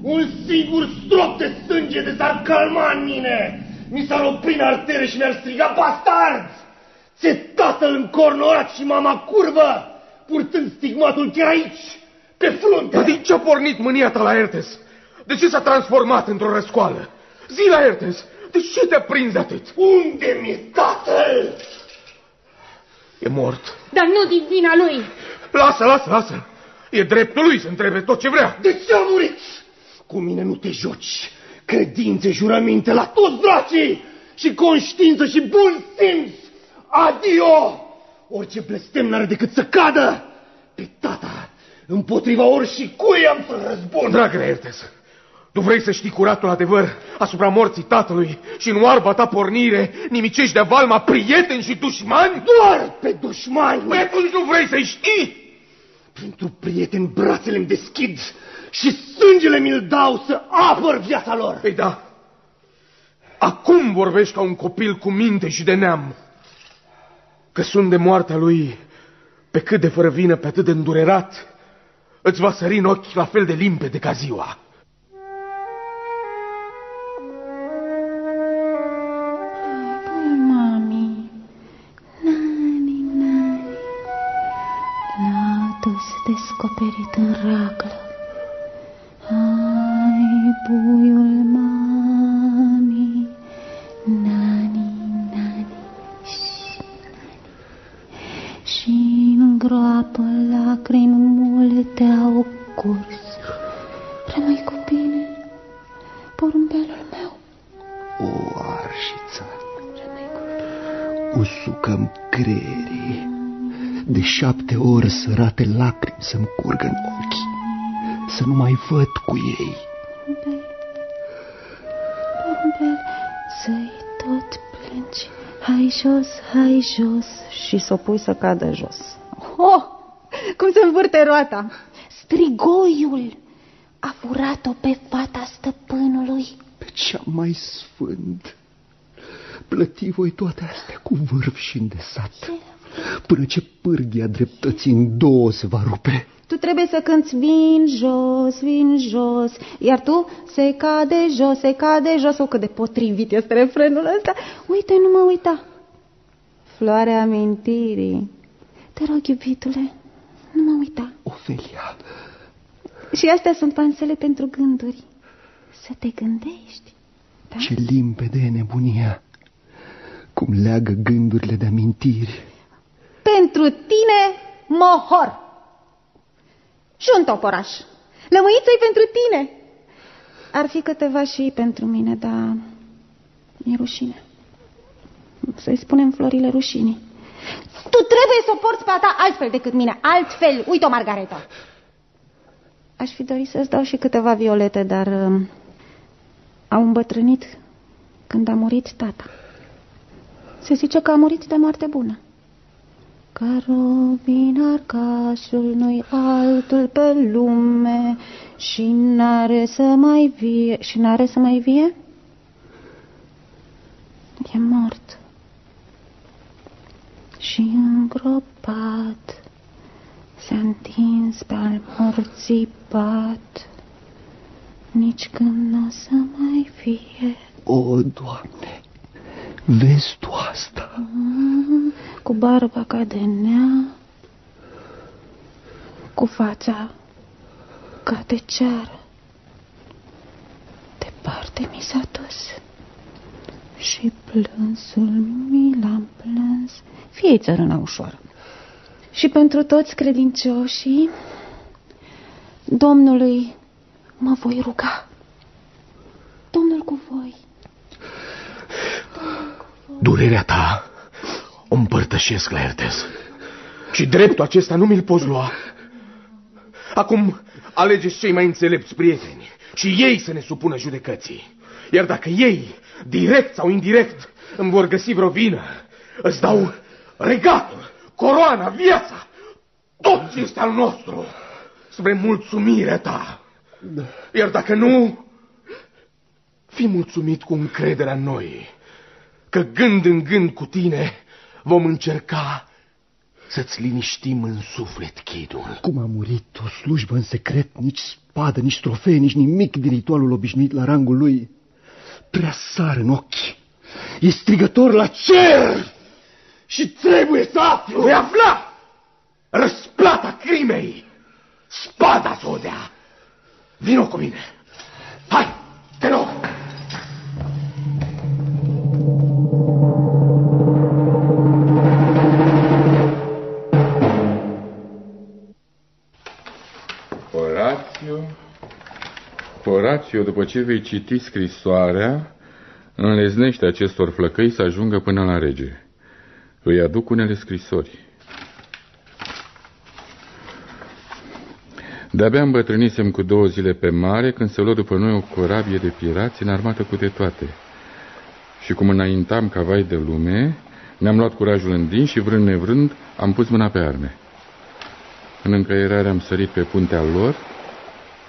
Speaker 7: Un singur strop de sânge de s-ar calma în mine! Mi s-ar opri în artere și mi-ar striga bastards! Ți-e tatăl încornorat și mama curvă, purtând stigmatul chiar aici, pe frunte!
Speaker 4: Dar din ce a pornit mânia ta la Ertes? De ce s-a transformat într-o răscoală? Zi la Ertes, de ce te-a prins de atât?
Speaker 7: Unde mi-e tatăl?
Speaker 4: E mort.
Speaker 16: Dar nu din vina lui.
Speaker 4: Lasă, lasă, lasă. E dreptul lui să întrebe tot ce vrea.
Speaker 7: De ce a murit? Cu mine nu te joci. Credințe, jurăminte la toți bracii și conștiință și bun simț. Adio! Orice blestem n-are decât să cadă. Pe tata, împotriva ori și cui am să răzbun.
Speaker 4: Dragă Ertes, Tu vrei să știi curatul adevăr asupra morții tatălui și în oarba ta pornire nimicești de valma prieteni și dușmani?
Speaker 13: Doar pe dușmani!
Speaker 4: Păi atunci nu vrei să știi?
Speaker 13: Pentru prieteni brațele îmi deschid și sângele mi-l dau să apăr viața lor.
Speaker 4: Păi da, acum vorbești ca un copil cu minte și de neam. Că sunt de moartea lui pe cât de fără vină, pe atât de îndurerat, îți va sări în ochi la fel de limpede ca ziua.
Speaker 1: Văd cu ei.
Speaker 15: Porumbel, să-i tot plângi. Hai jos, hai jos. Și s-o pui să cadă jos. Oh, cum se învârte roata. Strigoiul a furat-o pe fata stăpânului.
Speaker 1: Pe cea mai sfânt. Plăti voi toate astea cu vârf și îndesat, până ce pârghia dreptății în două se va rupe.
Speaker 15: Tu trebuie să cânți vin jos, vin jos, iar tu se cade jos, se cade jos. O, cât de potrivit este refrenul ăsta. Uite, nu mă uita. Floarea amintirii. Te rog, iubitule, nu mă uita.
Speaker 1: Ofelia,
Speaker 15: Și astea sunt pansele pentru gânduri. Să te gândești. Da?
Speaker 1: ce limpede e nebunia, cum leagă gândurile de amintiri.
Speaker 15: Pentru tine, mohor. Și un toporaș. Lămâiță-i pentru tine. Ar fi câteva și pentru mine, dar mi-e rușine. Să-i spunem florile rușinii. Tu trebuie să o porți pe a ta altfel decât mine. Altfel. Uite-o, Margareta. Aș fi dorit să-ți dau și câteva violete, dar um, au îmbătrânit când a murit tata. Se zice că a murit de moarte bună. Carobin arcașul nu-i altul pe lume și n-are să mai vie. Și n-are să mai vie? E mort. Și îngropat s-a întins pe al morții pat, nici când n-o să mai fie.
Speaker 1: O, Doamne, vezi tu asta?
Speaker 15: Mm, Cu barba ca de nea, cu fața ca de ceară. Departe mi s-a dus și plânsul mi l-am plâns. Fie țărâna ușoară. Și pentru toți credincioșii, Domnului mă voi ruga. Domnul cu voi.
Speaker 4: Durerea ta o împărtășesc la Ertez. Și dreptul acesta nu mi-l poți lua. Acum alegeți cei mai înțelepți prieteni și ei să ne supună judecății. Iar dacă ei, direct sau indirect, îmi vor găsi vreo vină, îți dau regatul, coroana, viața, tot ce este al nostru, spre mulțumirea ta. Iar dacă nu, fi mulțumit cu încrederea în noi, că gând în gând cu tine vom încerca să-ți liniștim în suflet chidul.
Speaker 1: Cum a murit o slujbă în secret, nici spadă, nici trofee, nici nimic din ritualul obișnuit la rangul lui. Prea sar în ochi. E strigător la cer
Speaker 4: și trebuie să aflu. Vei afla răsplata crimei. Spada să o dea. Vino cu mine. Hai, te rog.
Speaker 17: Horațiu, Horațiu, după ce vei citi scrisoarea, înleznește acestor flăcăi să ajungă până la rege. Îi aduc unele scrisori. De-abia îmbătrânisem cu două zile pe mare când se luă după noi o corabie de pirați înarmată cu de toate. Și cum înaintam ca vai de lume, ne-am luat curajul în din și vrând nevrând am pus mâna pe arme. În încăierare am sărit pe puntea lor,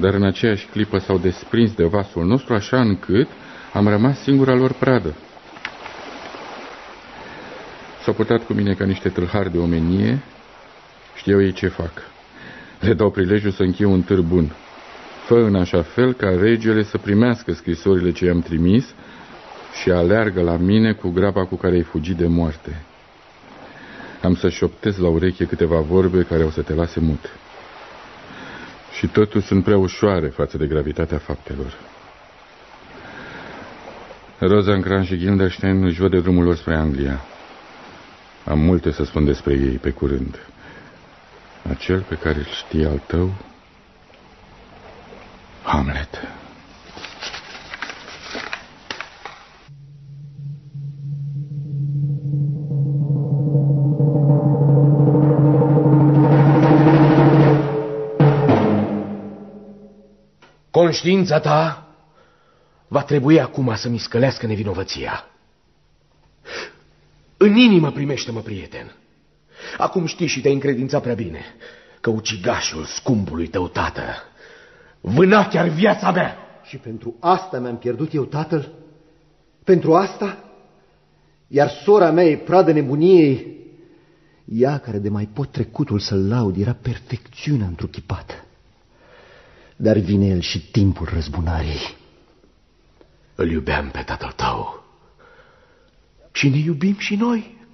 Speaker 17: dar în aceeași clipă s-au desprins de vasul nostru așa încât am rămas singura lor pradă. S-au purtat cu mine ca niște tâlhari de omenie, știau ei ce fac. Le dau prilejul să încheie un târ bun. Fă în așa fel ca regele să primească scrisorile ce i-am trimis și aleargă la mine cu graba cu care ai fugit de moarte. Am să șoptez la ureche câteva vorbe care o să te lase mut. Și totuși sunt prea ușoare față de gravitatea faptelor. Rosencrantz și Gildenstein își văd de drumul lor spre Anglia. Am multe să spun despre ei pe curând. Acel pe care îl știe al tău, Hamlet.
Speaker 7: Conștiința ta va trebui acum să-mi scălească nevinovăția. În inimă primește-mă, prieten. Acum știi și te-ai încredințat prea bine că ucigașul scumpului tău tată vâna chiar viața mea.
Speaker 18: Și pentru asta mi-am pierdut eu tatăl? Pentru asta? Iar sora mea e pradă nebuniei. Ea care de mai pot trecutul să-l laud era perfecțiunea întruchipată. Dar vine el și timpul răzbunării.
Speaker 7: Îl iubeam pe tatăl tău. Și ne iubim și noi.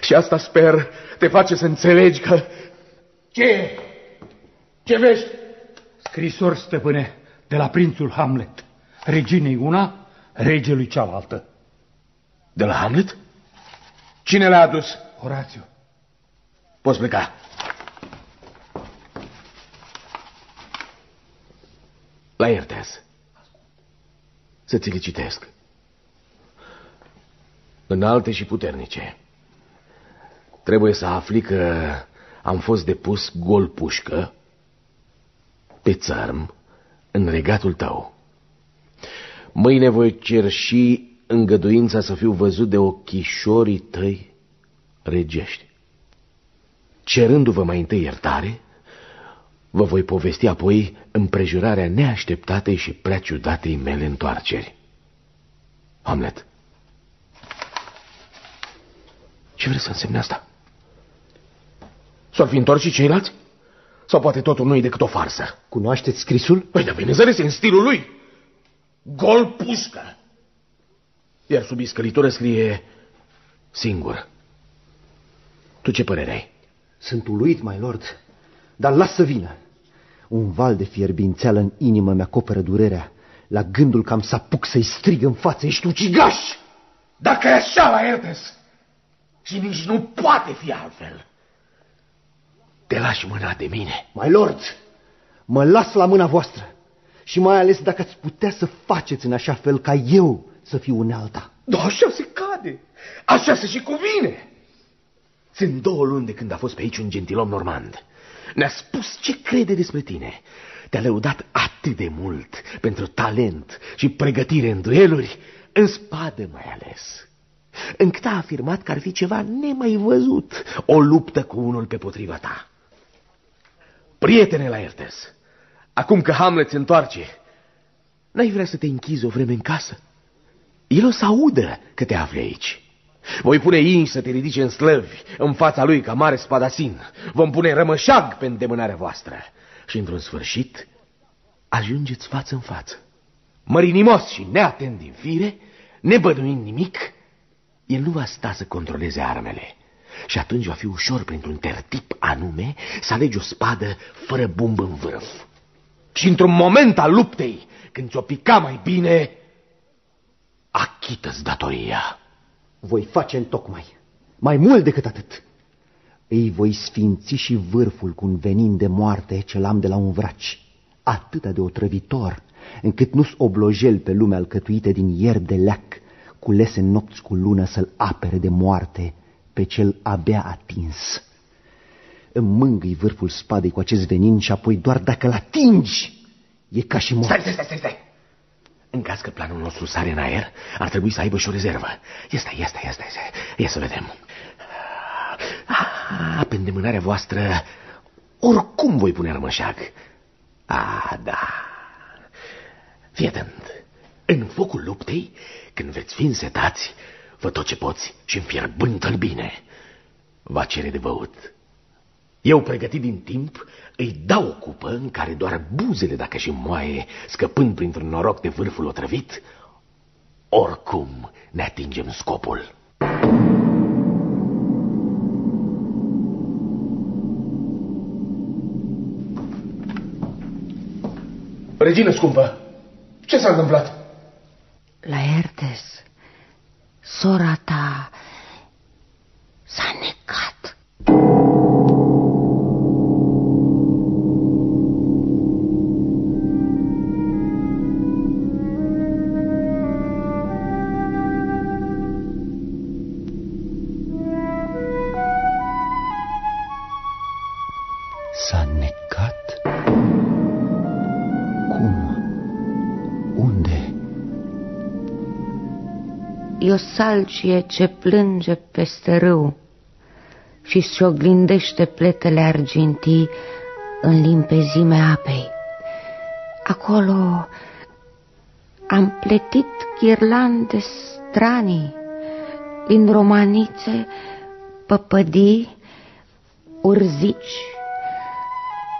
Speaker 7: Și asta sper te face să înțelegi că... Ce? Ce vezi?
Speaker 5: Scrisori, stăpâne, de la prințul Hamlet. Reginei una, regelui cealaltă.
Speaker 7: De la Hamlet? Cine l-a adus?
Speaker 5: Horațiu.
Speaker 7: Poți pleca. La Ertes. Să ți le citesc. Înalte și puternice. Trebuie să afli că am fost depus gol pușcă pe țărm în regatul tău. Mâine voi cerși îngăduința să fiu văzut de ochișorii tăi regești. Cerându-vă mai întâi iertare, vă voi povesti apoi împrejurarea neașteptatei și prea ciudatei mele întoarceri. Hamlet. Ce vrei să însemne asta? S-ar fi întors și ceilalți? Sau poate totul nu e decât o farsă?
Speaker 18: Cunoașteți scrisul?
Speaker 7: Păi, dar bineînțeles, în stilul lui. Gol pușcă. Iar sub iscălitură scrie singur. Tu ce părere ai?
Speaker 18: Sunt uluit, mai lord, dar las să vină. Un val de fierbințeală în inimă mi-acoperă durerea, la gândul că am să apuc să-i strig în față, ești ucigaș!
Speaker 7: Dacă e așa la Ertes, și nici nu poate fi altfel. Te lași mâna de mine.
Speaker 18: My lord, mă las la mâna voastră și mai ales dacă ați putea să faceți în așa fel ca eu să fiu unealta.
Speaker 7: Da, așa se cade, așa se și cuvine. Sunt două luni de când a fost pe aici un gentilom normand. Ne-a spus ce crede despre tine. Te-a lăudat atât de mult pentru talent și pregătire în dueluri, în spadă mai ales încât a afirmat că ar fi ceva nemai văzut, o luptă cu unul pe potriva ta. Prietene la Ertes, acum că Hamlet se întoarce, n-ai vrea să te închizi o vreme în casă? El o să audă că te afli aici. Voi pune inși să te ridice în slăvi, în fața lui ca mare spadasin. Vom pune rămășag pe îndemânarea voastră. Și într-un sfârșit, ajungeți față în față. Mărinimos și neatent din fire, nebăduind nimic, el nu va sta să controleze armele. Și atunci va fi ușor, printr-un tertip anume, să alegi o spadă fără bumb în vârf. Și într-un moment al luptei, când ți-o pica mai bine, achită-ți datoria.
Speaker 18: Voi face în tocmai, mai mult decât atât. Îi voi sfinți și vârful cu un venin de moarte ce l-am de la un vraci, atâta de otrăvitor, încât nu-s oblojel pe lumea alcătuită din ierb de leac, culese nopți cu lună să-l apere de moarte pe cel abia atins. îmi mângâi vârful spadei cu acest venin și apoi doar dacă-l atingi, e ca și mort.
Speaker 7: Stai, stai, stai, stai, stai. În caz că planul nostru sare în aer, ar trebui să aibă și o rezervă. Este, este, este, este. Ia să vedem. Ah, pe îndemânarea voastră, oricum voi pune armășag. Ah, da. Fii atent. În focul luptei, când veți fi însetați, fă tot ce poți și înfierbântă-l bine. Va cere de băut. Eu, pregătit din timp, îi dau o cupă în care doar buzele, dacă și moaie, scăpând printr-un noroc de vârful otrăvit, oricum ne atingem scopul.
Speaker 4: Regină scumpă, ce s-a întâmplat?
Speaker 9: Laertes, sora ta s-a necat. O salcie ce plânge peste râu și-și oglindește pletele argintii în limpezimea apei. Acolo am pletit ghirlande stranii din romanițe, păpădii, urzici,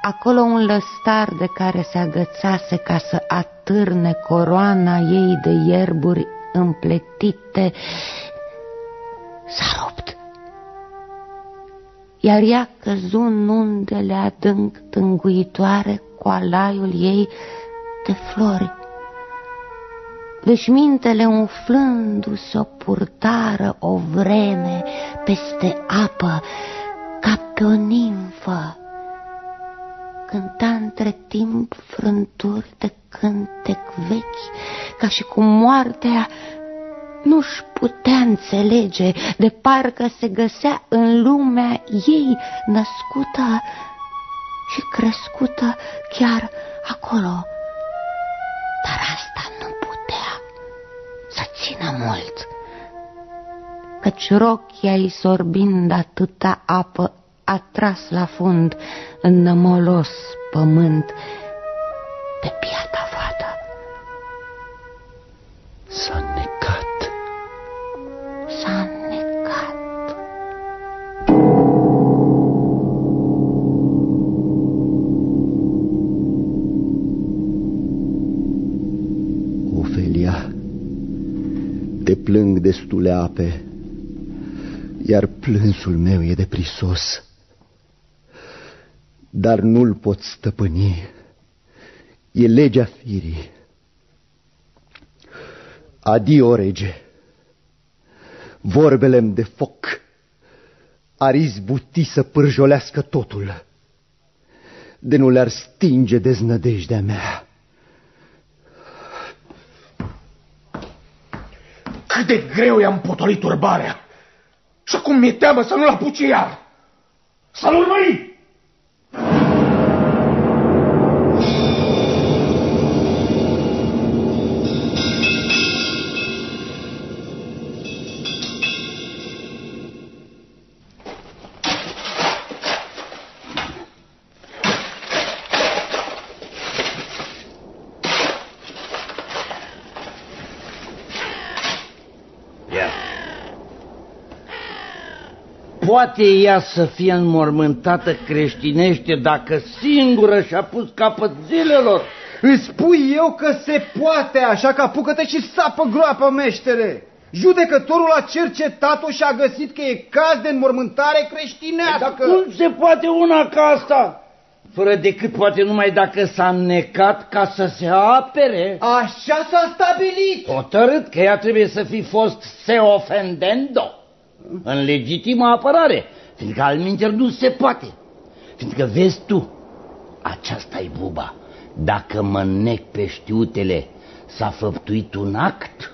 Speaker 9: acolo un lăstar de care se agățase ca să atârne coroana ei de ierburi împletite, s-a rupt. Iar ea căzu în undele adânc tânguitoare cu alaiul ei de flori. Veșmintele umflându-se o purtară o vreme peste apă ca pe o nimfă cânta între timp frânturi de cântec vechi, ca și cum moartea nu-și putea înțelege, de parcă se găsea în lumea ei născută și crescută chiar acolo. Dar asta nu putea să țină mult, căci rochia ei sorbind atâta apă a tras la fund în nămolos pământ pe piata fată.
Speaker 18: S-a necat.
Speaker 9: S-a necat.
Speaker 18: Ofelia, te plâng destule ape, iar plânsul meu e de prisos dar nu-l pot stăpâni. E legea firii. Adio, rege. vorbele de foc ar izbuti să pârjolească totul, de nu le-ar stinge deznădejdea mea.
Speaker 7: Cât de greu i-am potolit turbarea și acum mi-e teamă să nu-l apuce iar. Să-l urmărim!
Speaker 19: Poate ea să fie înmormântată creștinește dacă singură și-a pus capăt zilelor?
Speaker 20: Îți spui eu că se poate, așa că apucă-te și sapă groapă, meștere! Judecătorul a cercetat-o și a găsit că e caz de înmormântare creștinească.
Speaker 19: Dar cum se poate una ca asta? Fără decât poate numai dacă s-a necat ca să se apere.
Speaker 20: Așa s-a stabilit.
Speaker 19: Hotărât că ea trebuie să fi fost se ofendendo în legitimă apărare, fiindcă al minter nu se poate. Fiindcă vezi tu, aceasta e buba. Dacă mă nec pe știutele, s-a făptuit un act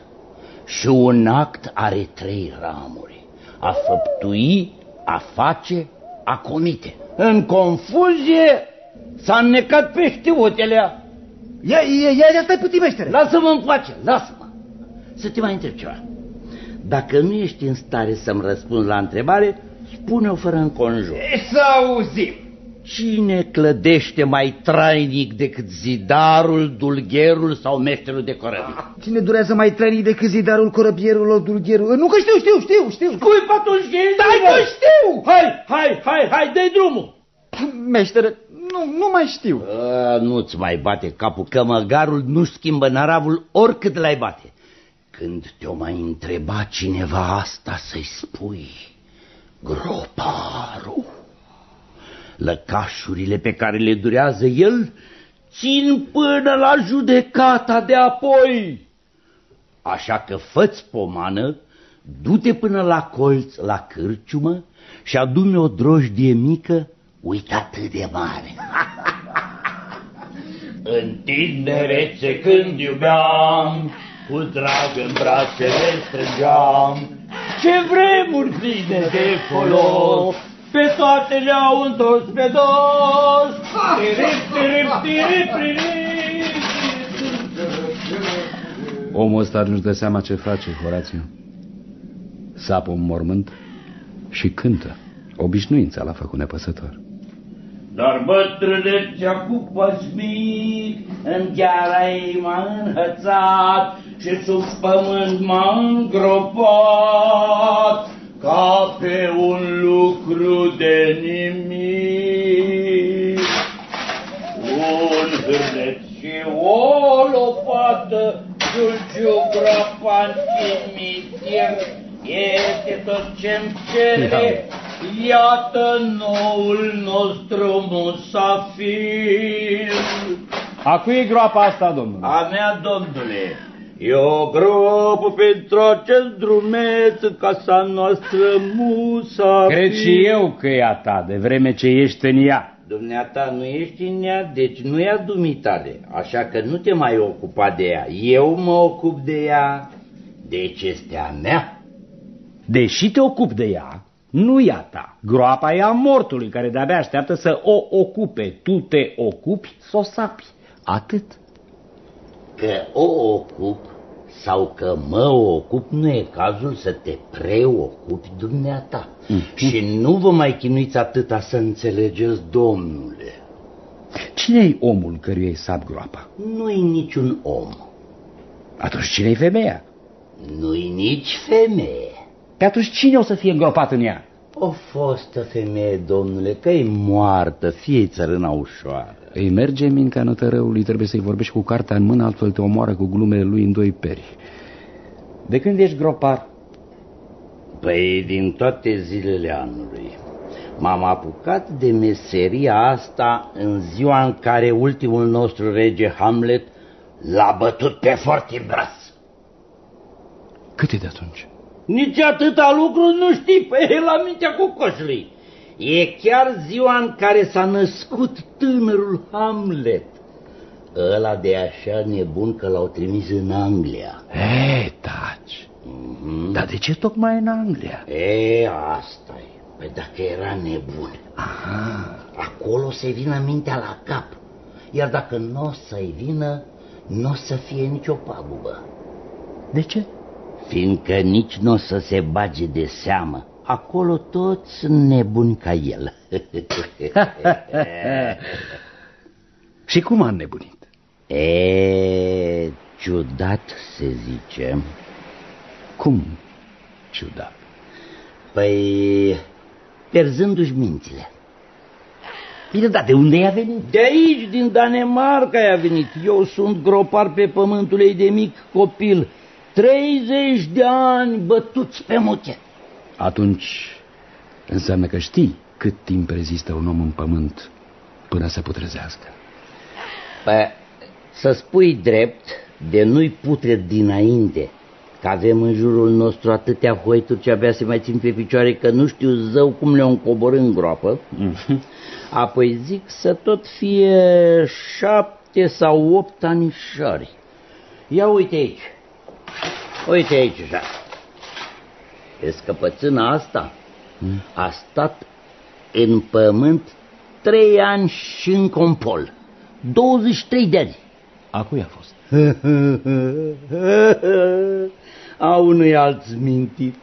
Speaker 19: și un act are trei ramuri. A făptui, a face acomite. În confuzie s-a înnecat pe știutelea.
Speaker 20: Ia, ia, ia, ia stai puțin, meștere.
Speaker 19: Lasă-mă în pace, lasă-mă. Să te mai întreb ceva. Dacă nu ești în stare să-mi răspunzi la întrebare, spune-o fără înconjur.
Speaker 20: E, să auzim.
Speaker 19: Cine clădește mai trainic decât zidarul, dulgherul sau meșterul de corăbii?
Speaker 20: Cine durează mai trainic decât zidarul, corăbierul, dulgherul? Nu că știu, știu, știu, știu.
Speaker 19: Cui atunci
Speaker 20: Stai că știu!
Speaker 19: Hai, hai, hai, hai, dă drumul!
Speaker 20: Meștere, nu, nu mai știu.
Speaker 19: Nu-ți mai bate capul, că măgarul nu schimbă naravul oricât l-ai bate. Când te-o mai întreba cineva asta, să-i spui groparul. Lăcașurile pe care le durează el țin până la judecata de apoi. Așa că fă-ți pomană, du-te până la colț, la cârciumă și adu-mi o drojdie mică, uite atât de mare. În tinerețe când iubeam, cu drag în brațele strângeam, ce vremuri pline de folos, pe toate le-au întors pe dos. Tirip, tirip, tirip, tirip.
Speaker 1: Omul ăsta nu-și dă seama ce face, Horațiu. Sapă un mormânt și cântă. Obișnuința l-a făcut nepăsător.
Speaker 19: Dar bătrânețea cu păsmic în gheara ei m-a înhățat și sub pământ m-a îngropat ca pe un lucru de nimic. Un hârnet și o lopată, dulciu groapa în cimitir, este tot ce-mi cere, iată noul nostru musafir.
Speaker 1: A cui e groapa asta, domnule?
Speaker 19: A mea, domnule. E o gropă pentru acest drumeț în casa noastră musafir.
Speaker 1: Cred și eu că e a ta, de vreme ce ești în ea.
Speaker 19: Dumneata nu ești în ea, deci nu e a dumitale, așa că nu te mai ocupa de ea. Eu mă ocup de ea, deci este a mea.
Speaker 1: Deși te ocupi de ea, nu e a ta. Groapa e a mortului care de-abia așteaptă să o ocupe. Tu te ocupi să o sapi. Atât.
Speaker 19: Că o ocup sau că mă ocup, nu e cazul să te preocupi dumneata.
Speaker 1: Mm.
Speaker 19: Și nu vă mai chinuiți atâta să înțelegeți, domnule.
Speaker 1: cine e omul căruia îi sap groapa?
Speaker 19: Nu-i niciun om.
Speaker 1: Atunci cine e femeia?
Speaker 19: Nu-i nici femeie.
Speaker 1: Pe atunci cine o să fie îngropat în ea?
Speaker 19: O fostă femeie, domnule, că e moartă, fie țărâna ușoară.
Speaker 1: Îi merge minca nătărăului, trebuie să-i vorbești cu cartea în mână, altfel te omoară cu glumele lui în doi peri. De când ești gropar?
Speaker 19: Păi din toate zilele anului. M-am apucat de meseria asta în ziua în care ultimul nostru rege Hamlet l-a bătut pe forti braț.
Speaker 1: Cât e de atunci?
Speaker 19: Nici atâta lucru nu știi, pe la mintea cocoșului. E chiar ziua în care s-a născut tânărul Hamlet. Ăla de așa nebun că l-au trimis în Anglia.
Speaker 1: E, taci.
Speaker 19: Mm-hmm.
Speaker 1: Dar de ce tocmai în Anglia?
Speaker 19: E, asta e. Păi dacă era nebun.
Speaker 1: Aha.
Speaker 19: Acolo se vină mintea la cap. Iar dacă nu o să-i vină, nu o să fie nicio pagubă.
Speaker 1: De ce?
Speaker 19: Fiindcă nici nu o să se bage de seamă. Acolo toți sunt nebuni ca el.
Speaker 1: Și cum a nebunit?
Speaker 19: E, ciudat se zice.
Speaker 1: Cum ciudat?
Speaker 19: Păi, perzându-și mințile.
Speaker 1: Bine, dar de unde i-a venit?
Speaker 19: De aici, din Danemarca i-a venit. Eu sunt gropar pe pământul ei de mic copil. 30 de ani bătuți pe muche.
Speaker 1: Atunci înseamnă că știi cât timp rezistă un om în pământ până să putrezească.
Speaker 19: Păi, să spui drept, de nu-i putred dinainte, că avem în jurul nostru atâtea hoituri ce abia se mai țin pe picioare că nu știu zău cum le-au încoborât în groapă. Apoi zic să tot fie șapte sau opt anișori. Ia uite aici. Uite aici așa. Vezi căpățâna asta a stat în pământ trei ani și în compol. 23 de ani.
Speaker 1: A cui a fost?
Speaker 19: A unui alt mintit.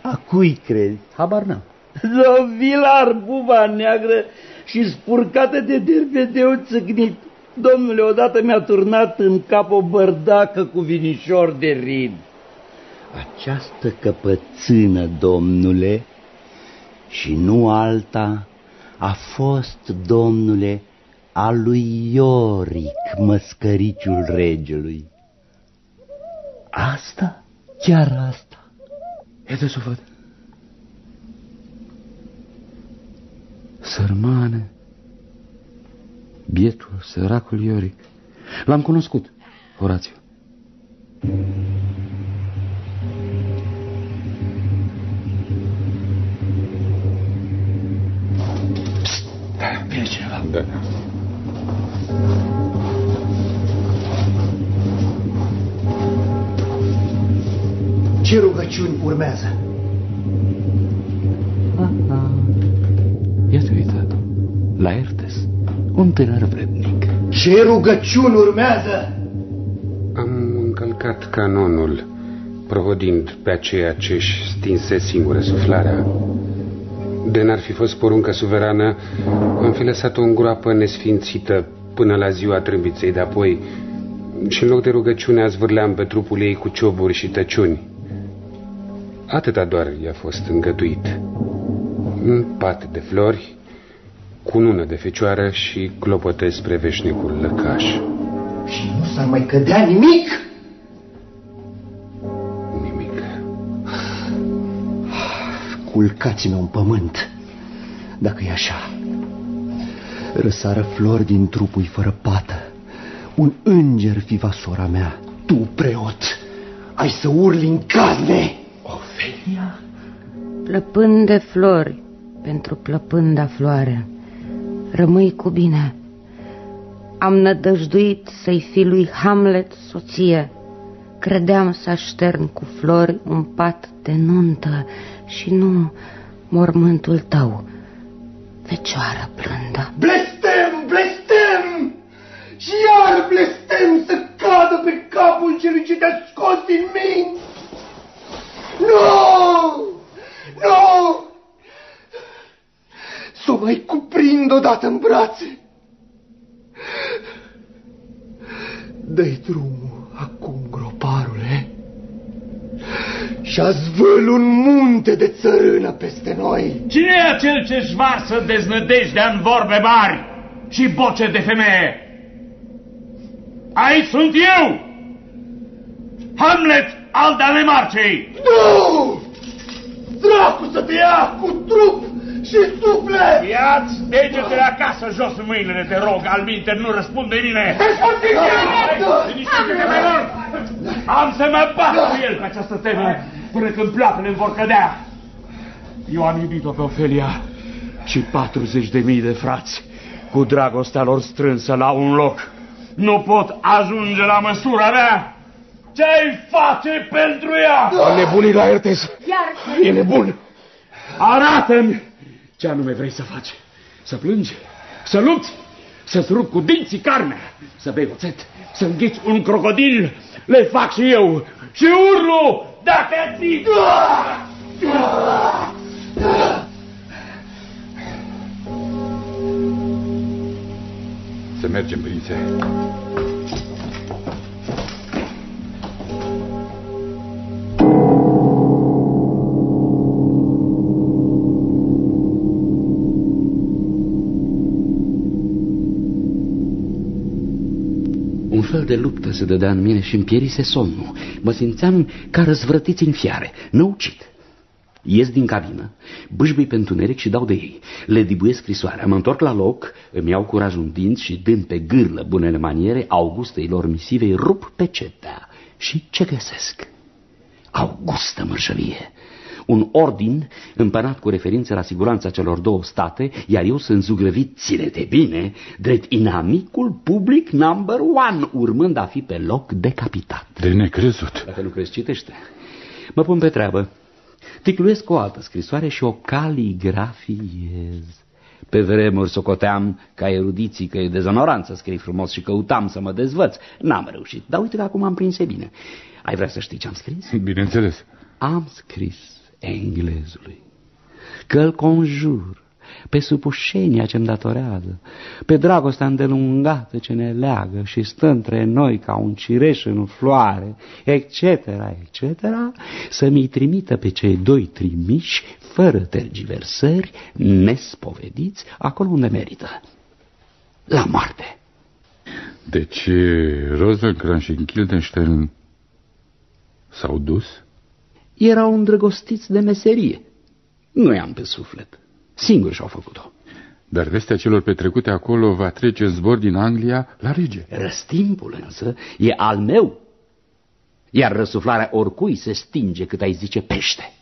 Speaker 19: A cui crezi?
Speaker 1: Habar n-am.
Speaker 19: La vilar, buba neagră și spurcată de derbedeu țâcnit. Domnule, odată mi-a turnat în cap o bărdacă cu vinișor de rid. Această căpățână, domnule, și nu alta, a fost, domnule, a lui Ioric, măscăriciul regelui. Asta? Chiar asta?
Speaker 1: Iată să văd. Sărmane, bietul, săracul Ioric. L-am cunoscut, Horațiu. Psst, vine cineva.
Speaker 17: Da.
Speaker 18: Ce rugăciuni urmează?
Speaker 1: Iată, uite, la Ertes, un tânăr vrednic.
Speaker 18: Ce rugăciuni urmează?
Speaker 21: Am încălcat canonul, provodind pe aceea ce își stinse singură suflarea. De n-ar fi fost poruncă suverană, am fi lăsat-o în groapă nesfințită până la ziua trâmbiței de apoi și în loc de rugăciune a zvârleam pe trupul ei cu cioburi și tăciuni. Atâta doar i-a fost îngăduit. Un pat de flori, cu nună de fecioară și clopote spre veșnicul lăcaș.
Speaker 18: Și nu s-ar mai cădea nimic?
Speaker 21: Nimic.
Speaker 18: Culcați-mă în pământ, dacă e așa. Răsară flori din trupul fără pată. Un înger fi va sora mea, tu, preot, ai să urli în carne.
Speaker 9: Ofelia? Plăpând de flori pentru plăpânda floare, rămâi cu bine. Am nădăjduit să-i fi lui Hamlet soție. Credeam să aștern cu flori un pat de nuntă și nu mormântul tău, fecioară blândă.
Speaker 7: Blestem, blestem! Și iar blestem să cadă pe capul celui ce te-a scos din minți! Nu! Nu! Să o mai cuprind odată în brațe! Dă-i drumul acum, groparule, și a un munte de țărână peste noi.
Speaker 13: Cine e acel ce-și varsă deznădejdea în vorbe mari și boce de femeie? Aici sunt eu, Hamlet al Danemarcei.
Speaker 7: Nu! Dracu să te ia cu trup și suflet!
Speaker 13: Ia-ți degetele acasă, jos mâinile, te rog, alminte, nu răspunde mine! Liniștește-te, Am să mă bat cu el pe această temă, până când ploapele vor cădea. Eu am iubit-o pe Ofelia și 40 de mii de frați, cu dragostea lor strânsă la un loc. Nu pot ajunge la măsura mea! Ce-ai face pentru ea?
Speaker 7: A nebunit la Ertes.
Speaker 16: Iar...
Speaker 7: E nebun.
Speaker 13: Arată-mi ce anume vrei să faci. Să plângi, să lupți, să-ți rup cu dinții carnea, să bei oțet, să înghiți un crocodil. Le fac și eu și urlu dacă ți...
Speaker 17: Să mergem, prințe.
Speaker 1: Fel de luptă se dădea în mine și îmi pierise somnul. Mă simțeam ca răzvrătiți în fiare, năucit. Ies din cabină, bâșbâi pe întuneric și dau de ei. Le dibuiesc scrisoarea, mă întorc la loc, îmi iau curajul în dinți și dând pe gârlă bunele maniere, Augustei lor misivei rup pe cetea. Și ce găsesc? Augustă mărșăvie! Un ordin împănat cu referință la siguranța celor două state, iar eu sunt zugrăvit, ține-te bine, drept inamicul public number one, urmând a fi pe loc decapitat.
Speaker 17: De necrezut.
Speaker 1: Dacă nu crezi, citește. Mă pun pe treabă. Ticluiesc o altă scrisoare și o caligrafiez. Pe vremuri socoteam ca erudiții că e dezonorant să scrii frumos și căutam să mă dezvăț. N-am reușit, dar uite că acum am prins bine. Ai vrea să știi ce am scris?
Speaker 17: Bineînțeles.
Speaker 1: Am scris englezului că îl conjur pe supușenia ce-mi datorează, pe dragostea îndelungată ce ne leagă și stă între noi ca un cireș în floare, etc., etc., să mi trimită pe cei doi trimiși, fără tergiversări, nespovediți, acolo unde merită, la moarte.
Speaker 17: Deci Rosencrantz și Guildenstern s-au dus?
Speaker 1: Erau îndrăgostiți de meserie. Nu i-am pe suflet. Singuri și-au făcut-o.
Speaker 17: Dar vestea celor petrecute acolo va trece în zbor din Anglia la rege.
Speaker 1: Răstimpul însă e al meu. Iar răsuflarea oricui se stinge cât ai zice pește.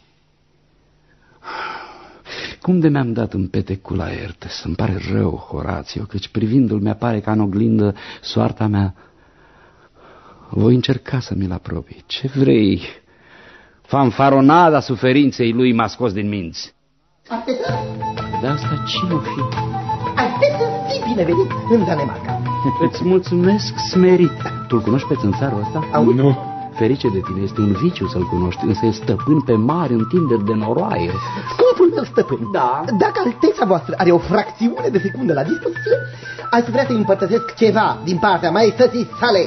Speaker 1: Cum de mi-am dat în pete cu la Ertes? Îmi pare rău, Horațiu, căci privindul mi-apare ca în oglindă soarta mea. Voi încerca să mi-l apropii. Ce vrei? Fanfaronada suferinței lui m-a scos din minți. De asta cine o fi?
Speaker 22: Aștept să fii binevenit în Danemarca.
Speaker 1: Îți mulțumesc smerit. Tu-l cunoști pe țânțarul ăsta?
Speaker 22: Auzi?
Speaker 17: Nu.
Speaker 1: Ferice de tine, este un viciu să-l cunoști, însă e stăpân pe mari întinderi de noroaie.
Speaker 22: Scumpul meu stăpân,
Speaker 1: da.
Speaker 22: dacă alteța voastră are o fracțiune de secundă la dispoziție, aș vrea să-i împărtășesc ceva din partea maestății sale.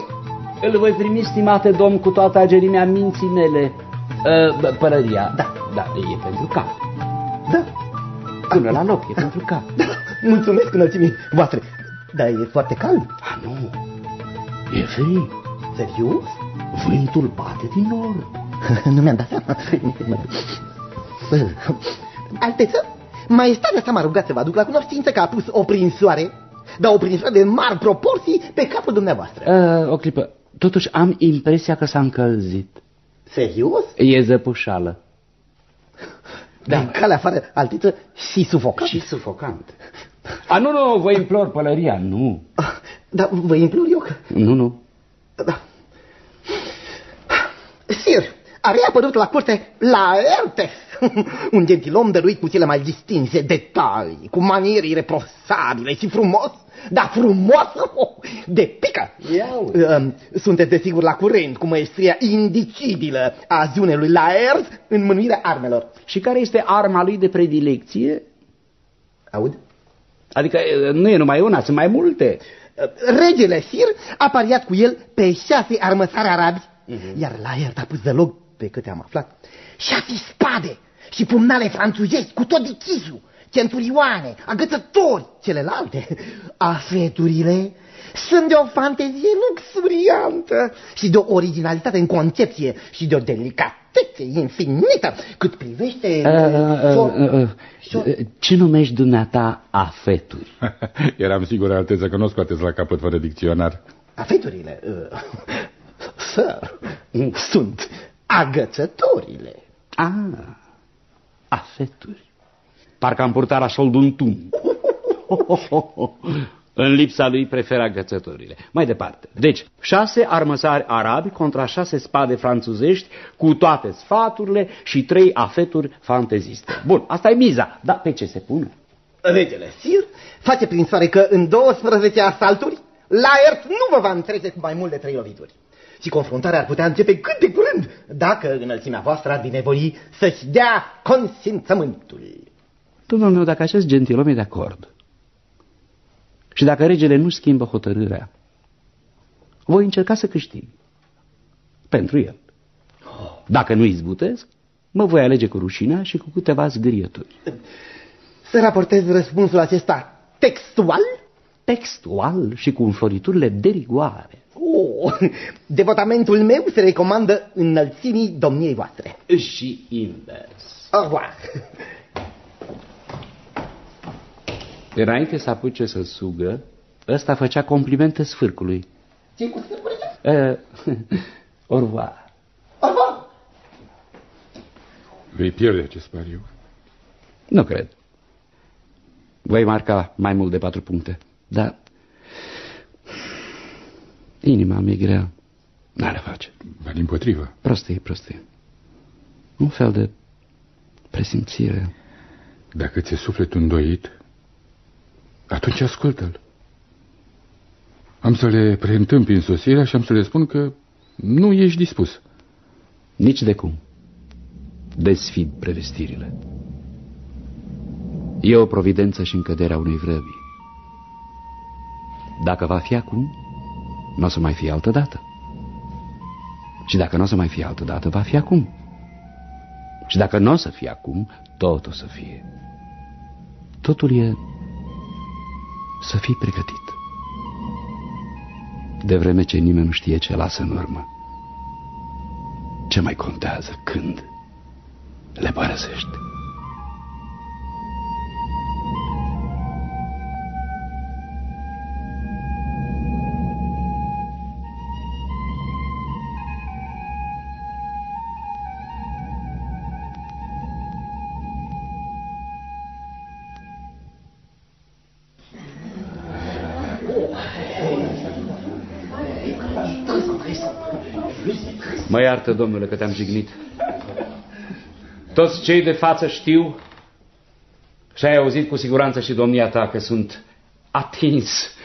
Speaker 1: Îl voi primi, stimate domn, cu toată agerimea minții mele. Uh, pălăria.
Speaker 22: Da.
Speaker 1: Da, e pentru cap.
Speaker 22: Da.
Speaker 1: Până la loc, e pentru cap.
Speaker 22: Da. Mulțumesc înălțimii voastre. Dar e foarte cald.
Speaker 1: Ah, nu. E frig.
Speaker 22: Serios?
Speaker 1: Vântul bate din nord.
Speaker 22: nu mi-am dat seama. Alteță, maestatea sa m-a rugat să vă aduc la cunoștință că a pus o prinsoare, dar o prinsoare de mari proporții pe capul dumneavoastră.
Speaker 1: Uh, o clipă. Totuși am impresia că s-a încălzit.
Speaker 22: Serios?
Speaker 1: E zăpușală.
Speaker 22: Da. Din calea afară, alteță, și sufocant.
Speaker 1: Și sufocant. A, nu, nu, vă implor pălăria, nu.
Speaker 22: Da, vă implor eu că...
Speaker 1: Nu, nu.
Speaker 22: Da. Sir, a reapărut la curte la Ertes, un gentilom dăruit cu cele mai distinse detalii, cu maniere irreprosabile și frumos, da, frumos, de pică.
Speaker 1: Iau.
Speaker 22: Sunteți desigur la curent cu maestria indicibilă a zunelui Laers în mânuirea armelor.
Speaker 1: Și care este arma lui de predilecție?
Speaker 22: Aud?
Speaker 1: Adică nu e numai una, sunt mai multe.
Speaker 22: Regele Sir a pariat cu el pe șase armăsari arabi, uh-huh. iar Laert a pus de loc, pe câte am aflat, șase spade și pumnale franțuzești cu tot dichizul, centurioane, agățători, celelalte, afeturile sunt de o fantezie luxuriantă și de o originalitate în concepție și de o delicatețe infinită cât privește...
Speaker 1: Uh, uh, uh, uh, ce numești dumneata afeturi?
Speaker 17: Eram sigur, Alteză, că nu o scoateți la capăt fără dicționar.
Speaker 22: Afeturile, uh, sir, sunt agățătorile.
Speaker 1: Ah, afeturi. Parcă am purtat la șold un tun. În lipsa lui preferă agățătorile. Mai departe. Deci, șase armăsari arabi contra șase spade franțuzești cu toate sfaturile și trei afeturi fanteziste. Bun, asta e miza. Dar pe ce se pune?
Speaker 22: Regele Sir face prin soare că în 12 asalturi Laert nu vă va întrece cu mai mult de trei lovituri. Și confruntarea ar putea începe cât de curând, dacă înălțimea voastră ar binevoi să-și dea consimțământul.
Speaker 1: Domnul meu, dacă acest gentilom e de acord și dacă regele nu schimbă hotărârea, voi încerca să câștig. Pentru el. Dacă nu izbutesc, mă voi alege cu rușinea și cu câteva zgârieturi.
Speaker 22: Să raportez răspunsul acesta textual?
Speaker 1: Textual și cu înfloriturile de rigoare.
Speaker 22: Oh, devotamentul meu se recomandă înălțimii domniei voastre.
Speaker 1: Și invers.
Speaker 22: Au revoir.
Speaker 1: Înainte să apuce să sugă, ăsta făcea complimente sfârcului.
Speaker 22: Ce cu sfârcurile?
Speaker 1: Uh, au revoir.
Speaker 22: Au revoir.
Speaker 17: Vei pierde acest pariu.
Speaker 1: Nu cred. Voi marca mai mult de patru puncte, dar inima mi-e grea. N-are face.
Speaker 17: Ba din potrivă.
Speaker 1: Prostie, prostie. Un fel de presimțire.
Speaker 17: Dacă ți-e sufletul îndoit, atunci ascultă-l. Am să le preîntâmpin sosirea și am să le spun că nu ești dispus.
Speaker 1: Nici de cum. Desfid prevestirile. E o providență și încăderea unei vrăbii. Dacă va fi acum, nu o să mai fie altă dată. Și dacă nu o să mai fie altă dată, va fi acum. Și dacă nu o să fie acum, tot o să fie. Totul e să fii pregătit. De vreme ce nimeni nu știe ce lasă în urmă. Ce mai contează când le părăsești? Iartă, domnule, că te-am jignit. Toți cei de față știu și ai auzit cu siguranță și domnia ta că sunt atins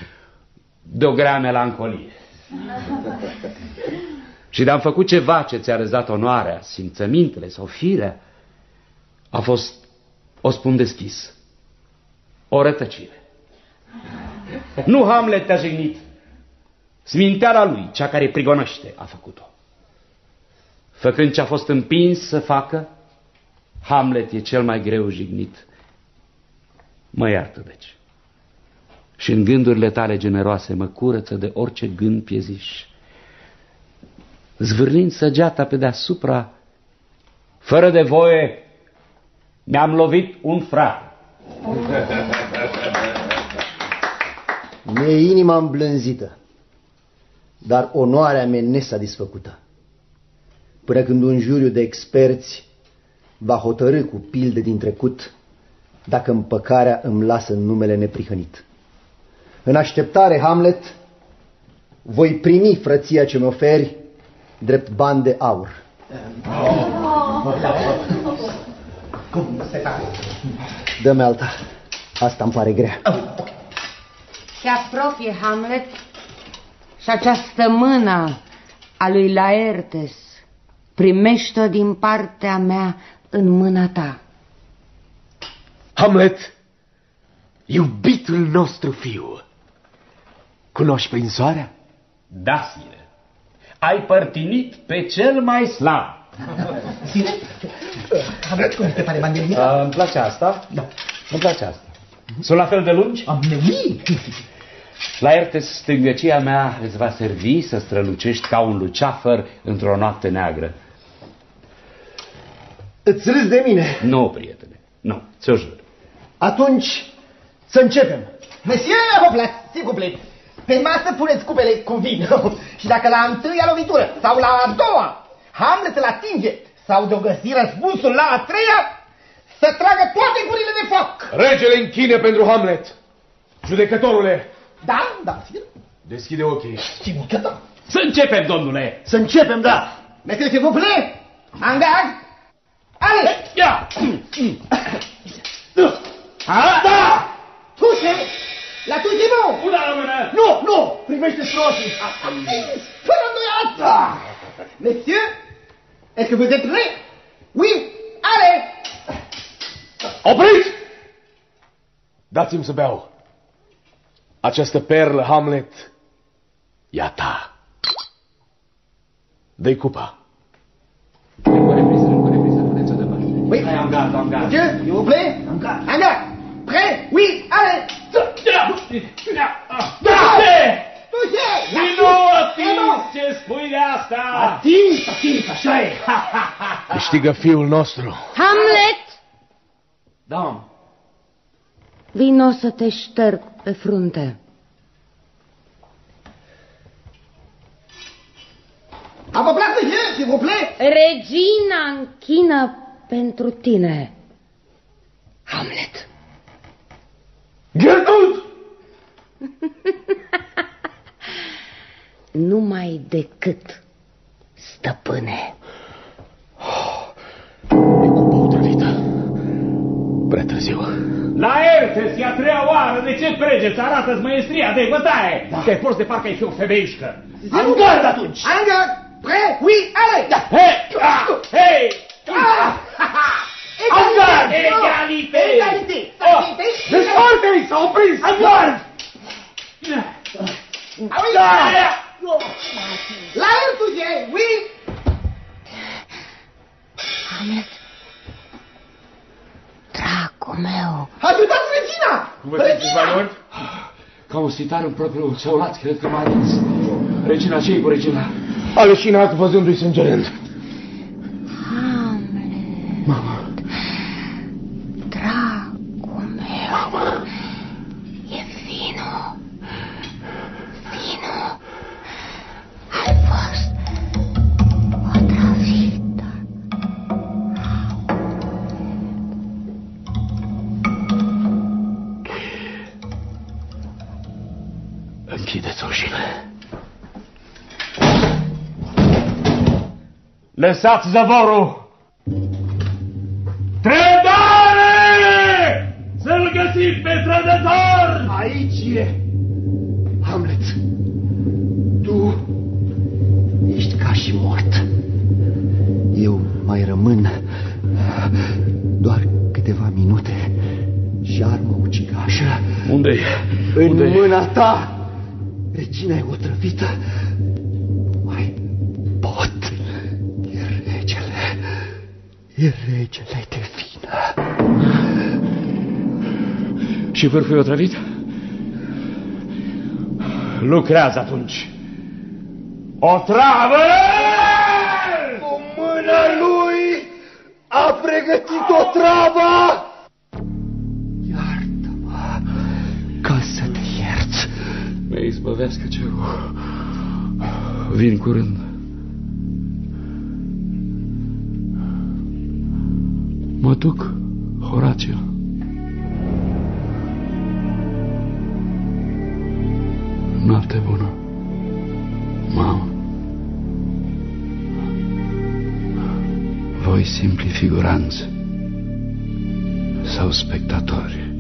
Speaker 1: de o grea melancolie. și de-am făcut ceva ce ți-a răzat onoarea, simțămintele sau firea, a fost o spun deschis, o rătăcire. Nu Hamlet te-a jignit, sminteara lui, cea care prigonește, a făcut-o. Făcând ce a fost împins să facă, Hamlet e cel mai greu jignit. Mă iartă, deci. Și în gândurile tale generoase mă curăță de orice gând pieziș. Zvârlind săgeata pe deasupra, fără de voie, mi-am lovit un frate.
Speaker 18: Mi-e inima îmblânzită, dar onoarea mea nesatisfăcută. Până când un juriu de experți va hotărâ cu pilde din trecut dacă împăcarea îmi lasă numele neprihănit. În așteptare, Hamlet, voi primi frăția ce mi oferi drept bani de aur. Dă-mi alta. Asta îmi pare grea.
Speaker 9: Se apropie Hamlet și această mână a lui Laertes primește-o din partea mea în mâna ta.
Speaker 13: Hamlet, iubitul nostru fiu, cunoști prinsoarea?
Speaker 3: Da, sire. Ai părtinit pe cel mai slab.
Speaker 22: Sire? Hamlet, cum te pare bandelia?
Speaker 3: Uh, îmi place asta? Da. Îmi place asta. Sunt la fel de lungi?
Speaker 22: Am neui.
Speaker 3: La Ertes, stângăcia mea îți va servi să strălucești ca un luceafăr într-o noapte neagră.
Speaker 18: Îți râzi de mine?
Speaker 3: Nu, prietene, nu, ți-o jur.
Speaker 18: Atunci să începem.
Speaker 22: Monsieur Hoplet, s'il vous plaît, pe masă puneți cupele cu vin și dacă la întâia lovitură sau la a doua Hamlet îl atinge sau de-o găsi răspunsul la a treia, să tragă toate gurile de foc.
Speaker 7: Regele închine pentru Hamlet. Judecătorule,
Speaker 22: Da, da, sigur.
Speaker 7: deschide ochii.
Speaker 22: Sigur că da.
Speaker 3: Să începem, domnule!
Speaker 18: Să începem, da.
Speaker 22: Monsieur, s'il vous plaît, en garde. Allez!
Speaker 3: Ia!
Speaker 22: Da! Touche! La touche bon!
Speaker 3: Una la mână!
Speaker 22: Nu, nu! Privește ochii! Fără îndoială! Da. Monsieur, est-ce que vous êtes prêts? Oui! Allez!
Speaker 7: Opriți! Dați-mi să beau. Această perlă, Hamlet, e a ta. Dă-i cupa.
Speaker 22: Oui.
Speaker 3: Hai, am gata, am gata.
Speaker 22: Monsieur, s'il vous plaît? En garde! En garde! Prêt? Oui! Allez! Touche!
Speaker 3: Și nu atingi ce spui de asta!
Speaker 22: Atins, atins, așa e!
Speaker 7: Câștigă fiul nostru.
Speaker 9: Hamlet,
Speaker 3: Da,
Speaker 9: vino să te șterg pe frunte.
Speaker 22: A vă plac, monsieur, s'il vous plaît?
Speaker 9: Regina închină pentru tine. Hamlet.
Speaker 7: Gertrude!
Speaker 9: Numai decât, stăpâne.
Speaker 7: E cupa otrăvită.
Speaker 4: La Ertes e a treia oară, de ce pregeți? Arată-ți maestria de bătaie! Da. Te porți de parcă ai fi o femeișcă.
Speaker 22: În gard atunci! În gard! Pre, oui, allez! Da.
Speaker 4: Hei! Ah, hei!
Speaker 22: Ah!
Speaker 4: En gard! Egalité!
Speaker 22: Egalité!
Speaker 4: Oh, Desparte-i! S-au prins! En gard!
Speaker 22: La Ertuge, oui!
Speaker 23: Hamlet, dracu meu.
Speaker 22: Ajutați regina!
Speaker 1: Cum vă simțiți, mai mult? Ca un sitar în propriul său laț, cred că m-a atins. Regina, ce cu regina?
Speaker 9: A leșinat văzându-i sângerând.
Speaker 4: Lăsați zăvorul! Trădare! Să-l găsim pe trădător!
Speaker 18: Aici e! Hamlet, tu ești ca și mort. Eu mai rămân doar câteva minute și arma ucigașă
Speaker 1: Unde-i?
Speaker 18: în
Speaker 1: Unde-i?
Speaker 18: mâna ta. Regina e otrăvită. E regele de vină.
Speaker 1: Și vârful e otrăvit?
Speaker 4: Lucrează atunci. O travă!
Speaker 18: Cu mâna lui a pregătit o travă! Iartă-mă ca să te ierți.
Speaker 1: Mă izbăvească cerul. Vin curând. Mă duc, Horațiu. Noapte bună, mamă. Voi simpli figuranți sau spectatori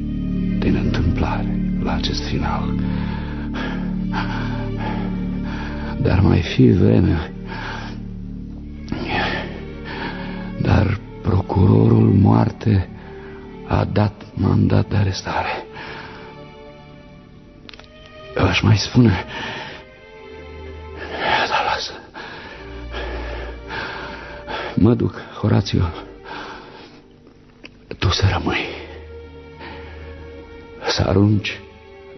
Speaker 1: din întâmplare la acest final. Dar mai fi vreme. Moarte a dat mandat de arestare. Eu aș mai spune... Dar lasă. Mă duc, Horațiu. Tu să rămâi. Să arunci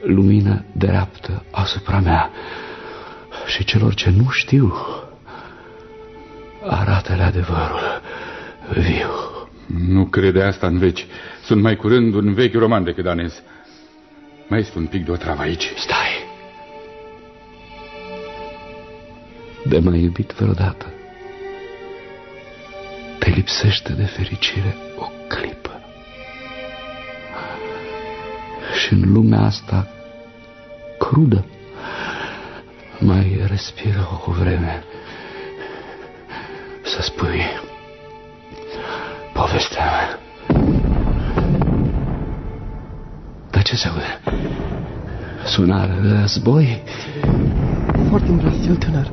Speaker 1: lumină dreaptă asupra mea și celor ce nu știu arată-le adevărul viu.
Speaker 17: Nu crede asta în veci. Sunt mai curând un vechi roman decât danez. Mai este un pic de o travă aici.
Speaker 1: Stai! De mai iubit vreodată. Te lipsește de fericire o clipă. Și în lumea asta crudă mai respiră o vreme să spui povestea mea. Dar ce se aude? Sunare de război?
Speaker 18: Foarte îmbrăzit tânăr,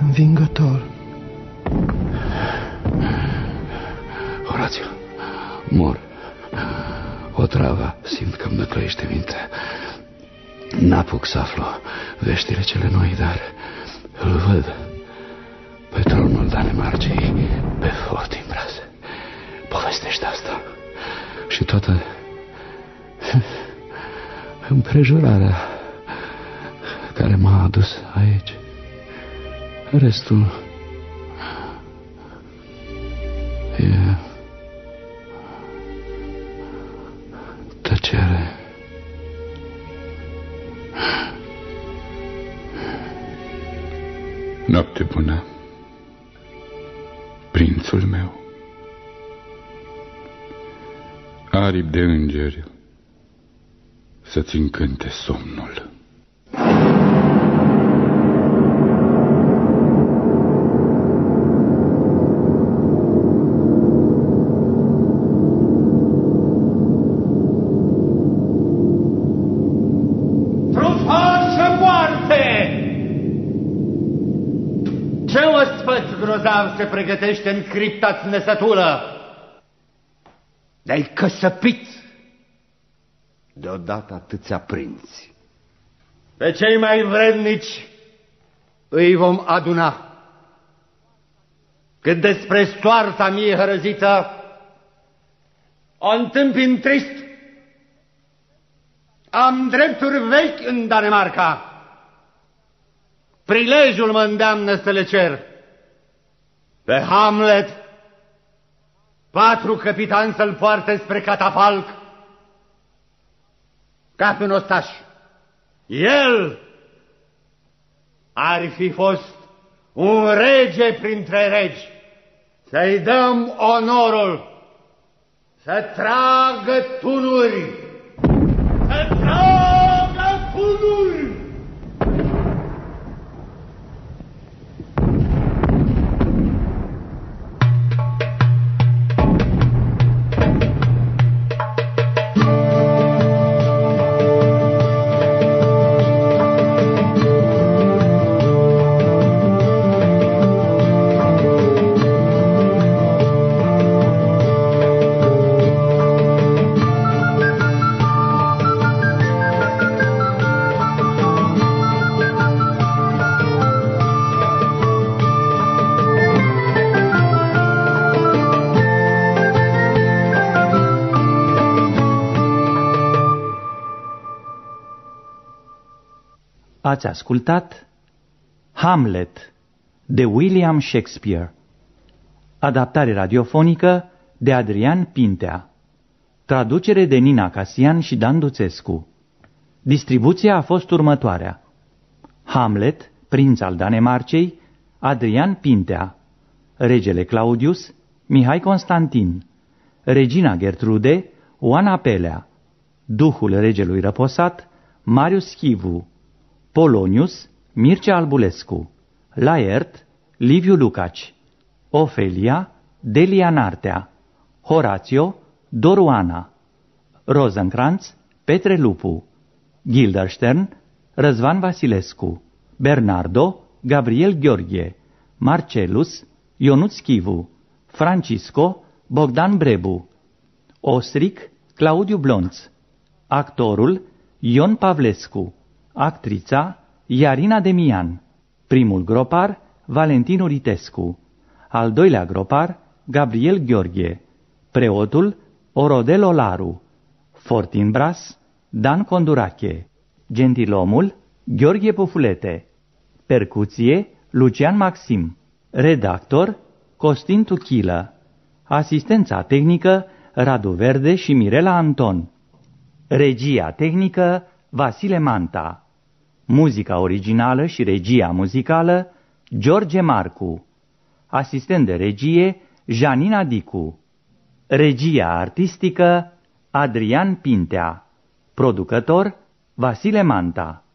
Speaker 18: învingător.
Speaker 1: Horațiu, mor. O travă, simt că îmi năclăiește mintea. N-apuc să aflu veștile cele noi, dar îl văd pe tronul Danemarcei pe fort în brațe. Povestește asta. Și toată împrejurarea care m-a adus aici. Restul e tăcere.
Speaker 17: Noapte bună, prințul meu. aripi de îngeri să-ți încânte somnul.
Speaker 13: grozav se pregătește în cripta țnesătură. De-ai căsăpit
Speaker 1: deodată atâția prinți.
Speaker 13: Pe cei mai vrednici îi vom aduna. Cât despre soarta mie hărăzită, o întâmpin trist. Am drepturi vechi în Danemarca. Prilejul mă îndeamnă să le cer. Pe Hamlet, patru capitani să-l poarte spre catafalc, ca pe un ostaș. El ar fi fost un rege printre regi. Să-i dăm onorul să tragă tunuri,
Speaker 24: Ați ascultat Hamlet de William Shakespeare, adaptare radiofonică de Adrian Pintea, traducere de Nina Casian și Dan Duțescu. Distribuția a fost următoarea. Hamlet, prinț al Danemarcei, Adrian Pintea, regele Claudius, Mihai Constantin, regina Gertrude, Oana Pelea, duhul regelui răposat, Marius Schivu, Polonius, Mircea Albulescu, Laert, Liviu Lucaci, Ofelia, Delia Nartea, Horațio, Doruana, Rosencrantz, Petre Lupu, Gilderstern, Răzvan Vasilescu, Bernardo, Gabriel Gheorghe, Marcelus, Ionuț Chivu, Francisco, Bogdan Brebu, Ostric, Claudiu Blonț, actorul Ion Pavlescu, actrița Iarina Demian, primul gropar Valentin Uritescu, al doilea gropar Gabriel Gheorghe, preotul Orodel Olaru, Fortinbras Dan Condurache, gentilomul Gheorghe Pufulete, percuție Lucian Maxim, redactor Costin Tuchilă, asistența tehnică Radu Verde și Mirela Anton, regia tehnică Vasile Manta. Muzica originală și regia muzicală George Marcu. Asistent de regie Janina Dicu. Regia artistică Adrian Pintea. Producător Vasile Manta.